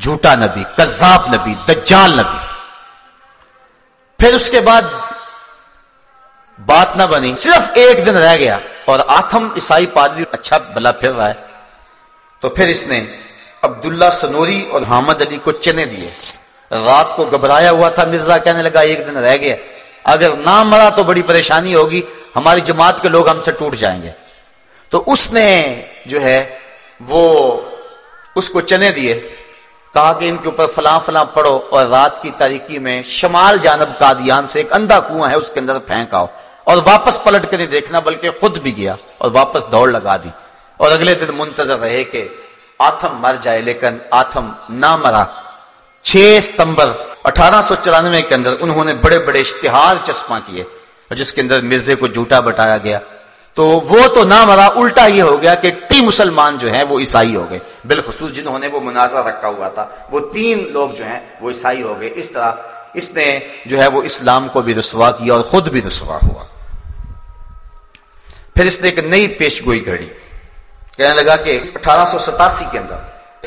S1: جھوٹا نبی، کذاب نبی، دجال نبی۔ پھر اس کے بعد بات نہ بنی، صرف ایک دن رہ گیا اور آتم عیسائی پادری اچھا بلا پھر رہا ہے۔ تو پھر اس نے عبداللہ سنوری اور حامد علی کو چنے دیے۔ رات کو گھبرایا ہوا تھا، مرزا کہنے لگا، ایک دن رہ گیا۔ اگر نہ مرا تو بڑی پریشانی ہوگی، ہماری جماعت کے لوگ ہم سے ٹوٹ جائیں گے۔ تو اس نے جو ہے، وہ اس کو چنے دیے۔ کہا کہ ان کے اوپر فلاں فلاں پڑھو اور رات کی تاریکی میں شمال جانب قادیان سے ایک اندھا کنواں ہے، اس کے اندر پھینک آؤ اور واپس پلٹ کے نہیں دیکھنا، بلکہ خود بھی گیا اور واپس دوڑ لگا دی۔ اور اگلے دن منتظر رہے کہ آتم مر جائے، لیکن آتم نہ مرا۔ چھ ستمبر اٹھارہ سو چورانوے کے اندر انہوں نے بڑے بڑے اشتہار چسپاں کیے جس کے اندر مرزے کو جھوٹا بٹایا گیا۔ تو وہ تو نہ مرا الٹا یہ ہو گیا کہ ٹی مسلمان جو ہیں وہ عیسائی ہو گئے۔ بالخصوص جنہوں نے وہ مناظرہ رکھا ہوا تھا۔ وہ تین لوگ جو ہیں وہ عیسائی ہو گئے۔ اس طرح اس نے جو ہے وہ اسلام کو بھی رسوا کیا اور خود بھی رسوا ہوا۔ پھر اس نے ایک نئی پیش گوئی گھڑی۔ کہنے لگا کہ اٹھارہ سو ستاسی کے اندر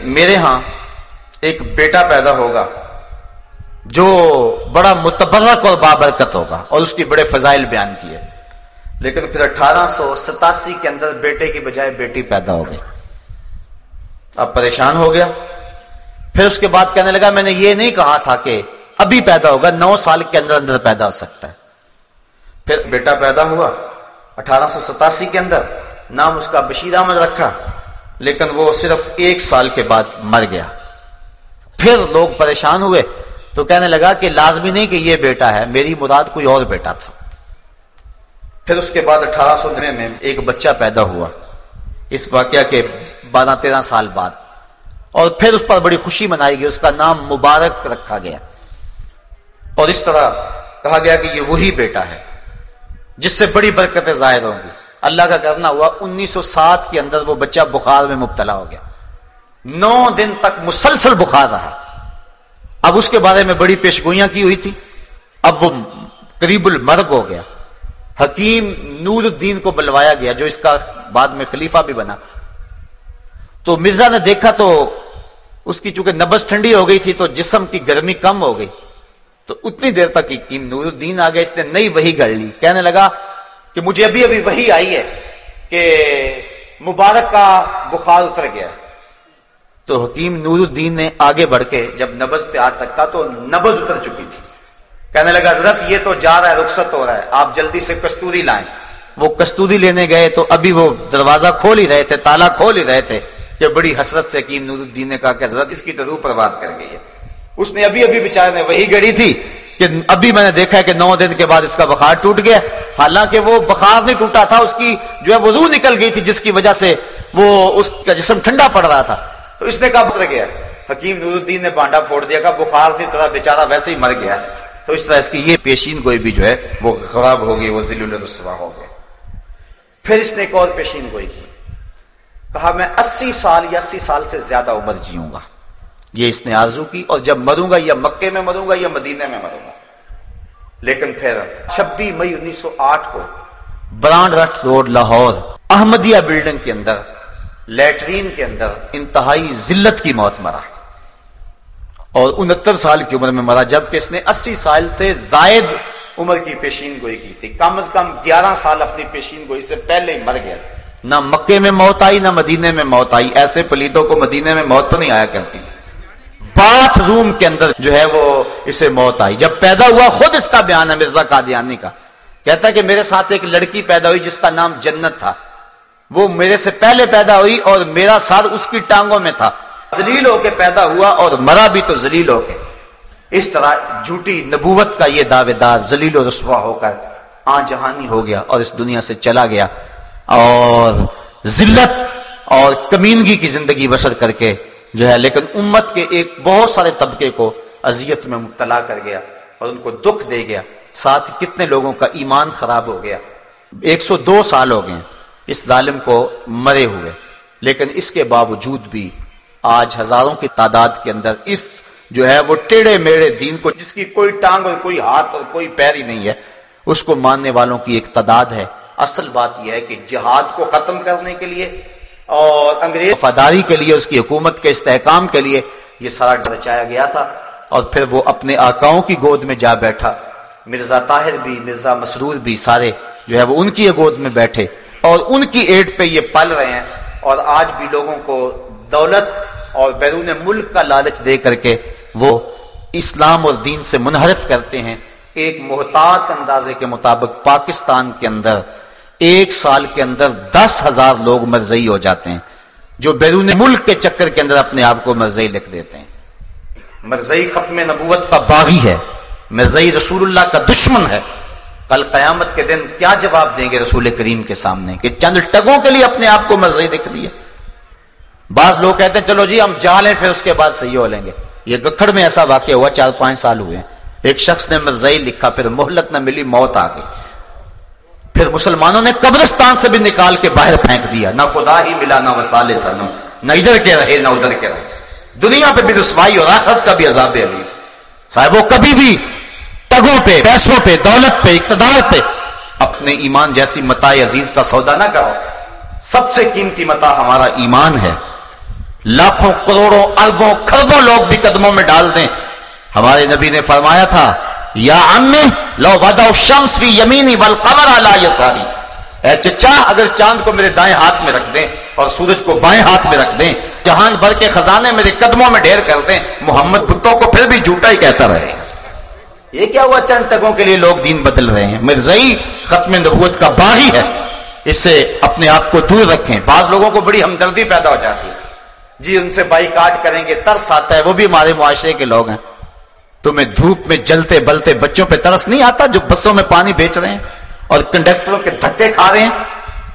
S1: میرے ہاں ایک بیٹا پیدا ہوگا جو بڑا متبرک اور بابرکت ہوگا اور اس کی بڑے فضائل بیان کیے۔ لیکن پھر اٹھارہ سو ستاسی کے اندر بیٹے کی بجائے بیٹی پیدا ہو گئی۔ اب پریشان ہو گیا۔ پھر اس کے بعد کہنے لگا، میں نے یہ نہیں کہا تھا کہ ابھی پیدا ہوگا، نو سال کے اندر اندر پیدا ہو سکتا ہے۔ پھر بیٹا پیدا ہوا اٹھارہ سو ستاسی کے اندر، نام اس کا بشیر احمد رکھا، لیکن وہ صرف ایک سال کے بعد مر گیا۔ پھر لوگ پریشان ہوئے تو کہنے لگا کہ لازمی نہیں کہ یہ بیٹا ہے، میری مراد کوئی اور بیٹا تھا۔ پھر اس کے بعد اٹھارہ سو نوے میں ایک بچہ پیدا ہوا۔ اس واقعہ کے بارہ تیرہ سال بعد۔ اور پھر اس پر بڑی خوشی منائی گئی، اس کا نام مبارک رکھا گیا۔ اور اس طرح کہا گیا کہ یہ وہی بیٹا ہے، جس سے بڑی برکتیں ظاہر ہوں گی۔ اللہ کا کرنا ہوا، انیس سو سات کے اندر وہ بچہ بخار میں مبتلا ہو گیا۔ نو دن تک مسلسل بخار رہا۔ اب اس کے بارے میں بڑی پیشگوئیاں کی ہوئی تھی اب وہ قریب المرگ ہو گیا۔ حکیم نور الدین کو بلوایا گیا، جو اس کا بعد میں خلیفہ بھی بنا۔ تو مرزا نے دیکھا تو اس کی چونکہ نبز ٹھنڈی ہو گئی تھی تو جسم کی گرمی کم ہو گئی۔ تو اتنی دیر تک حکیم نور الدین آ گیا اس نے نئی وہی گڑ لی۔ کہنے لگا کہ مجھے ابھی ابھی وہی آئی ہے کہ مبارک کا بخار اتر گیا۔ تو حکیم نور الدین نے آگے بڑھ کے جب نبز پہ ہاتھ رکھا تو نبز اتر چکی تھی۔ کہنے لگا، حضرت، یہ تو جا رہا ہے، رخصت ہو رہا ہے۔ آپ جلدی سے کستوری لائیں۔ وہ کستوری لینے گئے تو ابھی وہ دروازہ کھول ہی رہے تھے، تالا کھول ہی رہے تھے۔ کہ بڑی حسرت سے کیم نور الدین نے کہا کہ حضرت، اس کی تو روح پرواز کر گئی ہے۔ اس نے ابھی ابھی بیچارے نے وہی گڑی تھی کہ ابھی میں نے دیکھا ہے کہ نو دن کے بعد اس کا بخار ٹوٹ گیا۔ حالانکہ وہ بخار نہیں ٹوٹا تھا، اس کی جو ہے وہ روح نکل گئی تھی، جس کی وجہ سے وہ اس کا جسم ٹھنڈا پڑ رہا تھا۔ تو اس نے کہا بدل گیا۔ حکیم نور الدین نے بانڈا پھوڑ دیا کہ بخار نہیں طرح بیچارہ ویسے ہی مر گیا۔ تو اس طرح اس کی یہ پیشین گوئی بھی جو ہے وہ خراب ہو گئی، وہ ذل الرسوا ہو گیا پھر اس نے ایک اور پیشین گوئی کی۔ کہا، میں اسی سال یا اسی سال سے زیادہ عمر جیوں گا۔ یہ اس نے آرزو کی اور جب مروں گا یا مکے میں مروں گا یا مدینہ میں مروں گا۔ لیکن پھر چھبیس مئی انیس سو آٹھ کو Brandreth road Lahore, Ahmadiyya building کے اندر، لیٹرین کے اندر انتہائی ذلت کی موت مرا۔ اور انہتر سال کی عمر میں مرا جبکہ اس نے اسی سال سے زائد عمر کی پیشین گوئی کی تھی۔ کم از کم گیارہ سال اپنی پیشین گوئی سے پہلے ہی مر گیا۔ نہ مکے میں موت آئی، نہ مدینے میں موت آئی۔ ایسے پلیتوں کو مدینے میں موت تو نہیں آیا کرتی۔ تھی باتھ روم کے اندر جو ہے وہ اسے موت آئی۔ جب پیدا ہوا، خود اس کا بیان ہے مرزا قادیانی کا۔ کہتا ہے کہ میرے ساتھ ایک لڑکی پیدا ہوئی جس کا نام جنت تھا۔ وہ میرے سے پہلے پیدا ہوئی اور میرا ساتھ اس کی ٹانگوں میں تھا۔ زلیل ہو کے پیدا ہوا اور مرا بھی تو زلیل ہو کے۔ اس طرح جھوٹی نبوت کا یہ دعوے دار زلیل و رسوا ہو کر آ جہانی ہو گیا اور اس دنیا سے چلا گیا اور ذلت اور کمینگی کی زندگی بسر کر کے جو ہے، لیکن امت کے ایک بہت سارے طبقے کو اذیت میں مبتلا کر گیا اور ان کو دکھ دے گیا۔ ساتھ کتنے لوگوں کا ایمان خراب ہو گیا۔ ایک سو دو سال ہو گئے، اس ظالم کو مرے ہوئے، لیکن اس کے باوجود بھی آج ہزاروں کی تعداد کے اندر اس جو ہے وہ ٹیڑے میڑے دین کو جس کی کوئی ٹانگ اور کوئی ہاتھ اور کوئی پیر ہی نہیں ہے، اس کو ماننے والوں کی ایک تعداد ہے۔ اصل بات یہ ہے کہ جہاد کو ختم کرنے کے لیے اور انگریز وفاداری کے لیے، اس کی حکومت کے استحکام کے لیے یہ سارا ڈرچایا گیا تھا۔ اور پھر وہ اپنے آکاؤں کی گود میں جا بیٹھا۔ مرزا طاہر بھی، مرزا مسرور بھی سارے جو ہے وہ ان کی گود میں بیٹھے۔ اور ان کی ایڈ پہ یہ پل رہے ہیں۔ اور آج بھی لوگوں کو دولت اور بیرون ملک کا لالچ دے کر کے وہ اسلام اور دین سے منحرف کرتے ہیں۔ ایک محتاط اندازے کے مطابق پاکستان کے اندر ایک سال کے اندر دس ہزار لوگ مرزئی ہو جاتے ہیں، جو بیرون ملک کے چکر کے اندر اپنے آپ کو مرزئی لکھ دیتے ہیں۔ مرزئی ختم نبوت کا باغی ہے مرزئی رسول اللہ کا دشمن ہے۔ کل قیامت کے دن کیا جواب دیں گے رسول کریم کے سامنے کہ چند ٹگوں کے لیے اپنے آپ کو مرزئی لکھ دیا بعض لوگ کہتے ہیں، چلو جی ہم جا لیں، پھر اس کے بعد صحیح ہو لیں گے۔ یہ گکھڑ میں ایسا واقع ہوا، چار پانچ سال ہوئے۔ ایک شخص نے مرزئی لکھا، پھر مہلت نہ ملی، موت آ گئی۔ پھر مسلمانوں نے قبرستان سے بھی نکال کے باہر پھینک دیا۔ نہ خدا ہی ملا، نہ وسال سنم۔ نہ ادھر کے رہے، نہ ادھر کے رہے۔ دنیا پہ بھی رسوائی اور آخرت کا بھی عذاب علی صاحب، وہ کبھی بھی ٹگوں پہ، پیسوں پہ، دولت پہ، اقتدار پہ اپنے ایمان جیسی متا عزیز کا سودا نہ کرو سب سے قیمتی متا ہمارا ایمان ہے۔ لاکھوں کروڑوں اربوں خربوں لوگ بھی قدموں میں ڈال دیں۔ ہمارے نبی نے فرمایا تھا، یا لو ودا شمس فی یمینی والقمر علی یساری۔ اے چچا، اگر چاند کو میرے دائیں ہاتھ میں رکھ دیں اور سورج کو بائیں ہاتھ میں رکھ دیں، جہان بھر کے خزانے میرے قدموں میں ڈھیر کر دیں، محمد بتوں کو پھر بھی جھوٹا ہی کہتا رہے۔ یہ کیا ہوا؟ چند تگوں کے لیے لوگ دین بدل رہے ہیں۔ مرزئی ختم نبوت کا باغی ہے۔ اس سے اپنے آپ کو دور رکھیں۔ بعض لوگوں کو بڑی ہمدردی پیدا ہو جاتی ہے۔ جی ان سے بائی کاٹ کریں گے، ترس آتا ہے، وہ بھی ہمارے معاشرے کے لوگ ہیں۔ تمہیں دھوپ میں جلتے بلتے بچوں پہ ترس نہیں آتا جو بسوں میں پانی بیچ رہے ہیں اور کنڈکٹروں کے دھکے کھا رہے ہیں؟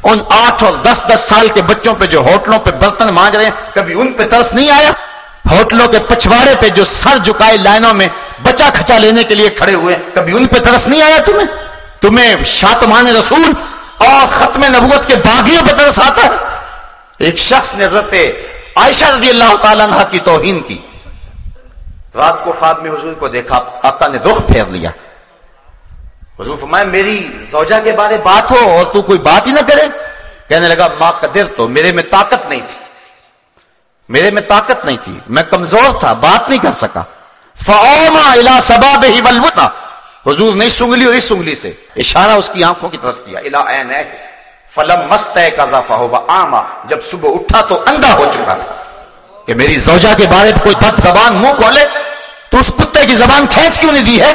S1: ان آٹھ اور دس دس سال کے بچوں پہ جو ہوٹلوں پہ برتن مانج رہے ہیں، کبھی ان پہ ترس نہیں آیا؟ ہوٹلوں کے پچھواڑے پہ جو سر جھکائے لائنوں میں بچا کھچا لینے کے لیے کھڑے ہوئے کبھی ان پہ ترس نہیں آیا تمہیں؟ تمہیں شاطمان رسول اور ختم نبوت کے باغیوں پہ ترس آتا ہے۔ ایک شخص نے حضرت عائشہ رضی اللہ تعالیٰ عنہ کی توہین کی۔ رات کو خواب میں حضور کو دیکھا، آقا نے رخ پھیر لیا۔ حضور فرمائے میری زوجہ کے بارے بات ہو اور تو کوئی بات ہی نہ کرے۔ کہنے لگا، ماں قدر تو، میرے میں طاقت نہیں تھی۔ میرے میں طاقت نہیں تھی۔ میں کمزور تھا، بات نہیں کر سکا۔ فوما الا سباب ہی حضور نہیں سنگلی اور اس سنگلی سے اشارہ اس کی آنکھوں کی طرف کیا۔ الا عین ہے فلم مست ہے ہوا آما جب صبح اٹھا تو اندھا ہو چکا تھا۔ کہ میری زوجہ کے بارے میں کوئی بد زبان منہ کھولے، تو اس کتے کی زبان کھینچ کیوں نہیں دی ہے؟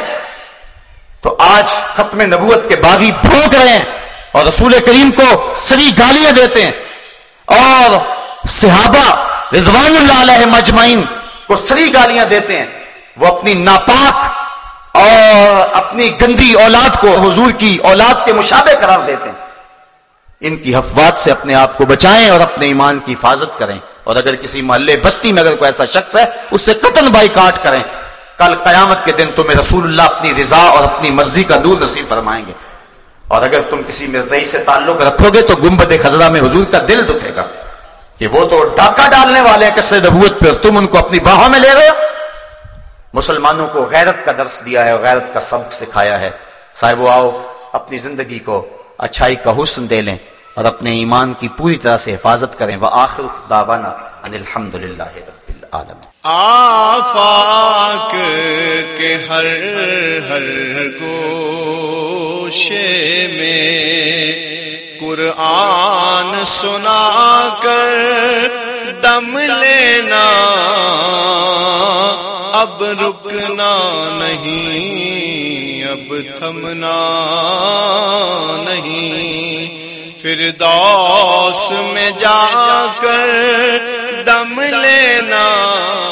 S1: تو آج ختم نبوت کے باغی بھوک رہے ہیں اور رسول کریم کو سری گالیاں دیتے ہیں۔ اور صحابہ رضوان اللہ علیہ مجمعین کو سری گالیاں دیتے ہیں۔ وہ اپنی ناپاک اور اپنی گندی اولاد کو، حضور کی اولاد کے مشابہ قرار دیتے ہیں۔ ان کی حفوات سے اپنے آپ کو بچائیں اور اپنے ایمان کی حفاظت کریں اور اگر کسی محلے بستی میں اگر کوئی ایسا شخص ہے، اس سے قتل بائی کاٹ کریں۔ کل قیامت کے دن تمہیں رسول اللہ اپنی رضا اور اپنی مرضی کا نور نصیب فرمائیں گے۔ اور اگر تم کسی مرزئی سے تعلق رکھو گے تو گمبد خزرہ میں حضور کا دل دکھے گا کہ وہ تو ڈاکہ ڈالنے والے ہیں کس نبوت پہ تم ان کو اپنی باہوں میں لے رہے ہو۔ مسلمانوں کو غیرت کا درس دیا ہے اور غیرت کا سبق سکھایا ہے۔ صاحب آؤ، اپنی زندگی کو اچھائی کا حسن دے لیں اور اپنے ایمان کی پوری طرح سے حفاظت کریں۔ وہ آخر داوانا ان الحمد للہ رب
S4: آفاق کے ہر ہر گوشے میں قرآن سنا کر دم لینا۔ اب رکنا نہیں اب تھمنا نہیں۔ پھر داس میں جا کر دم لینا۔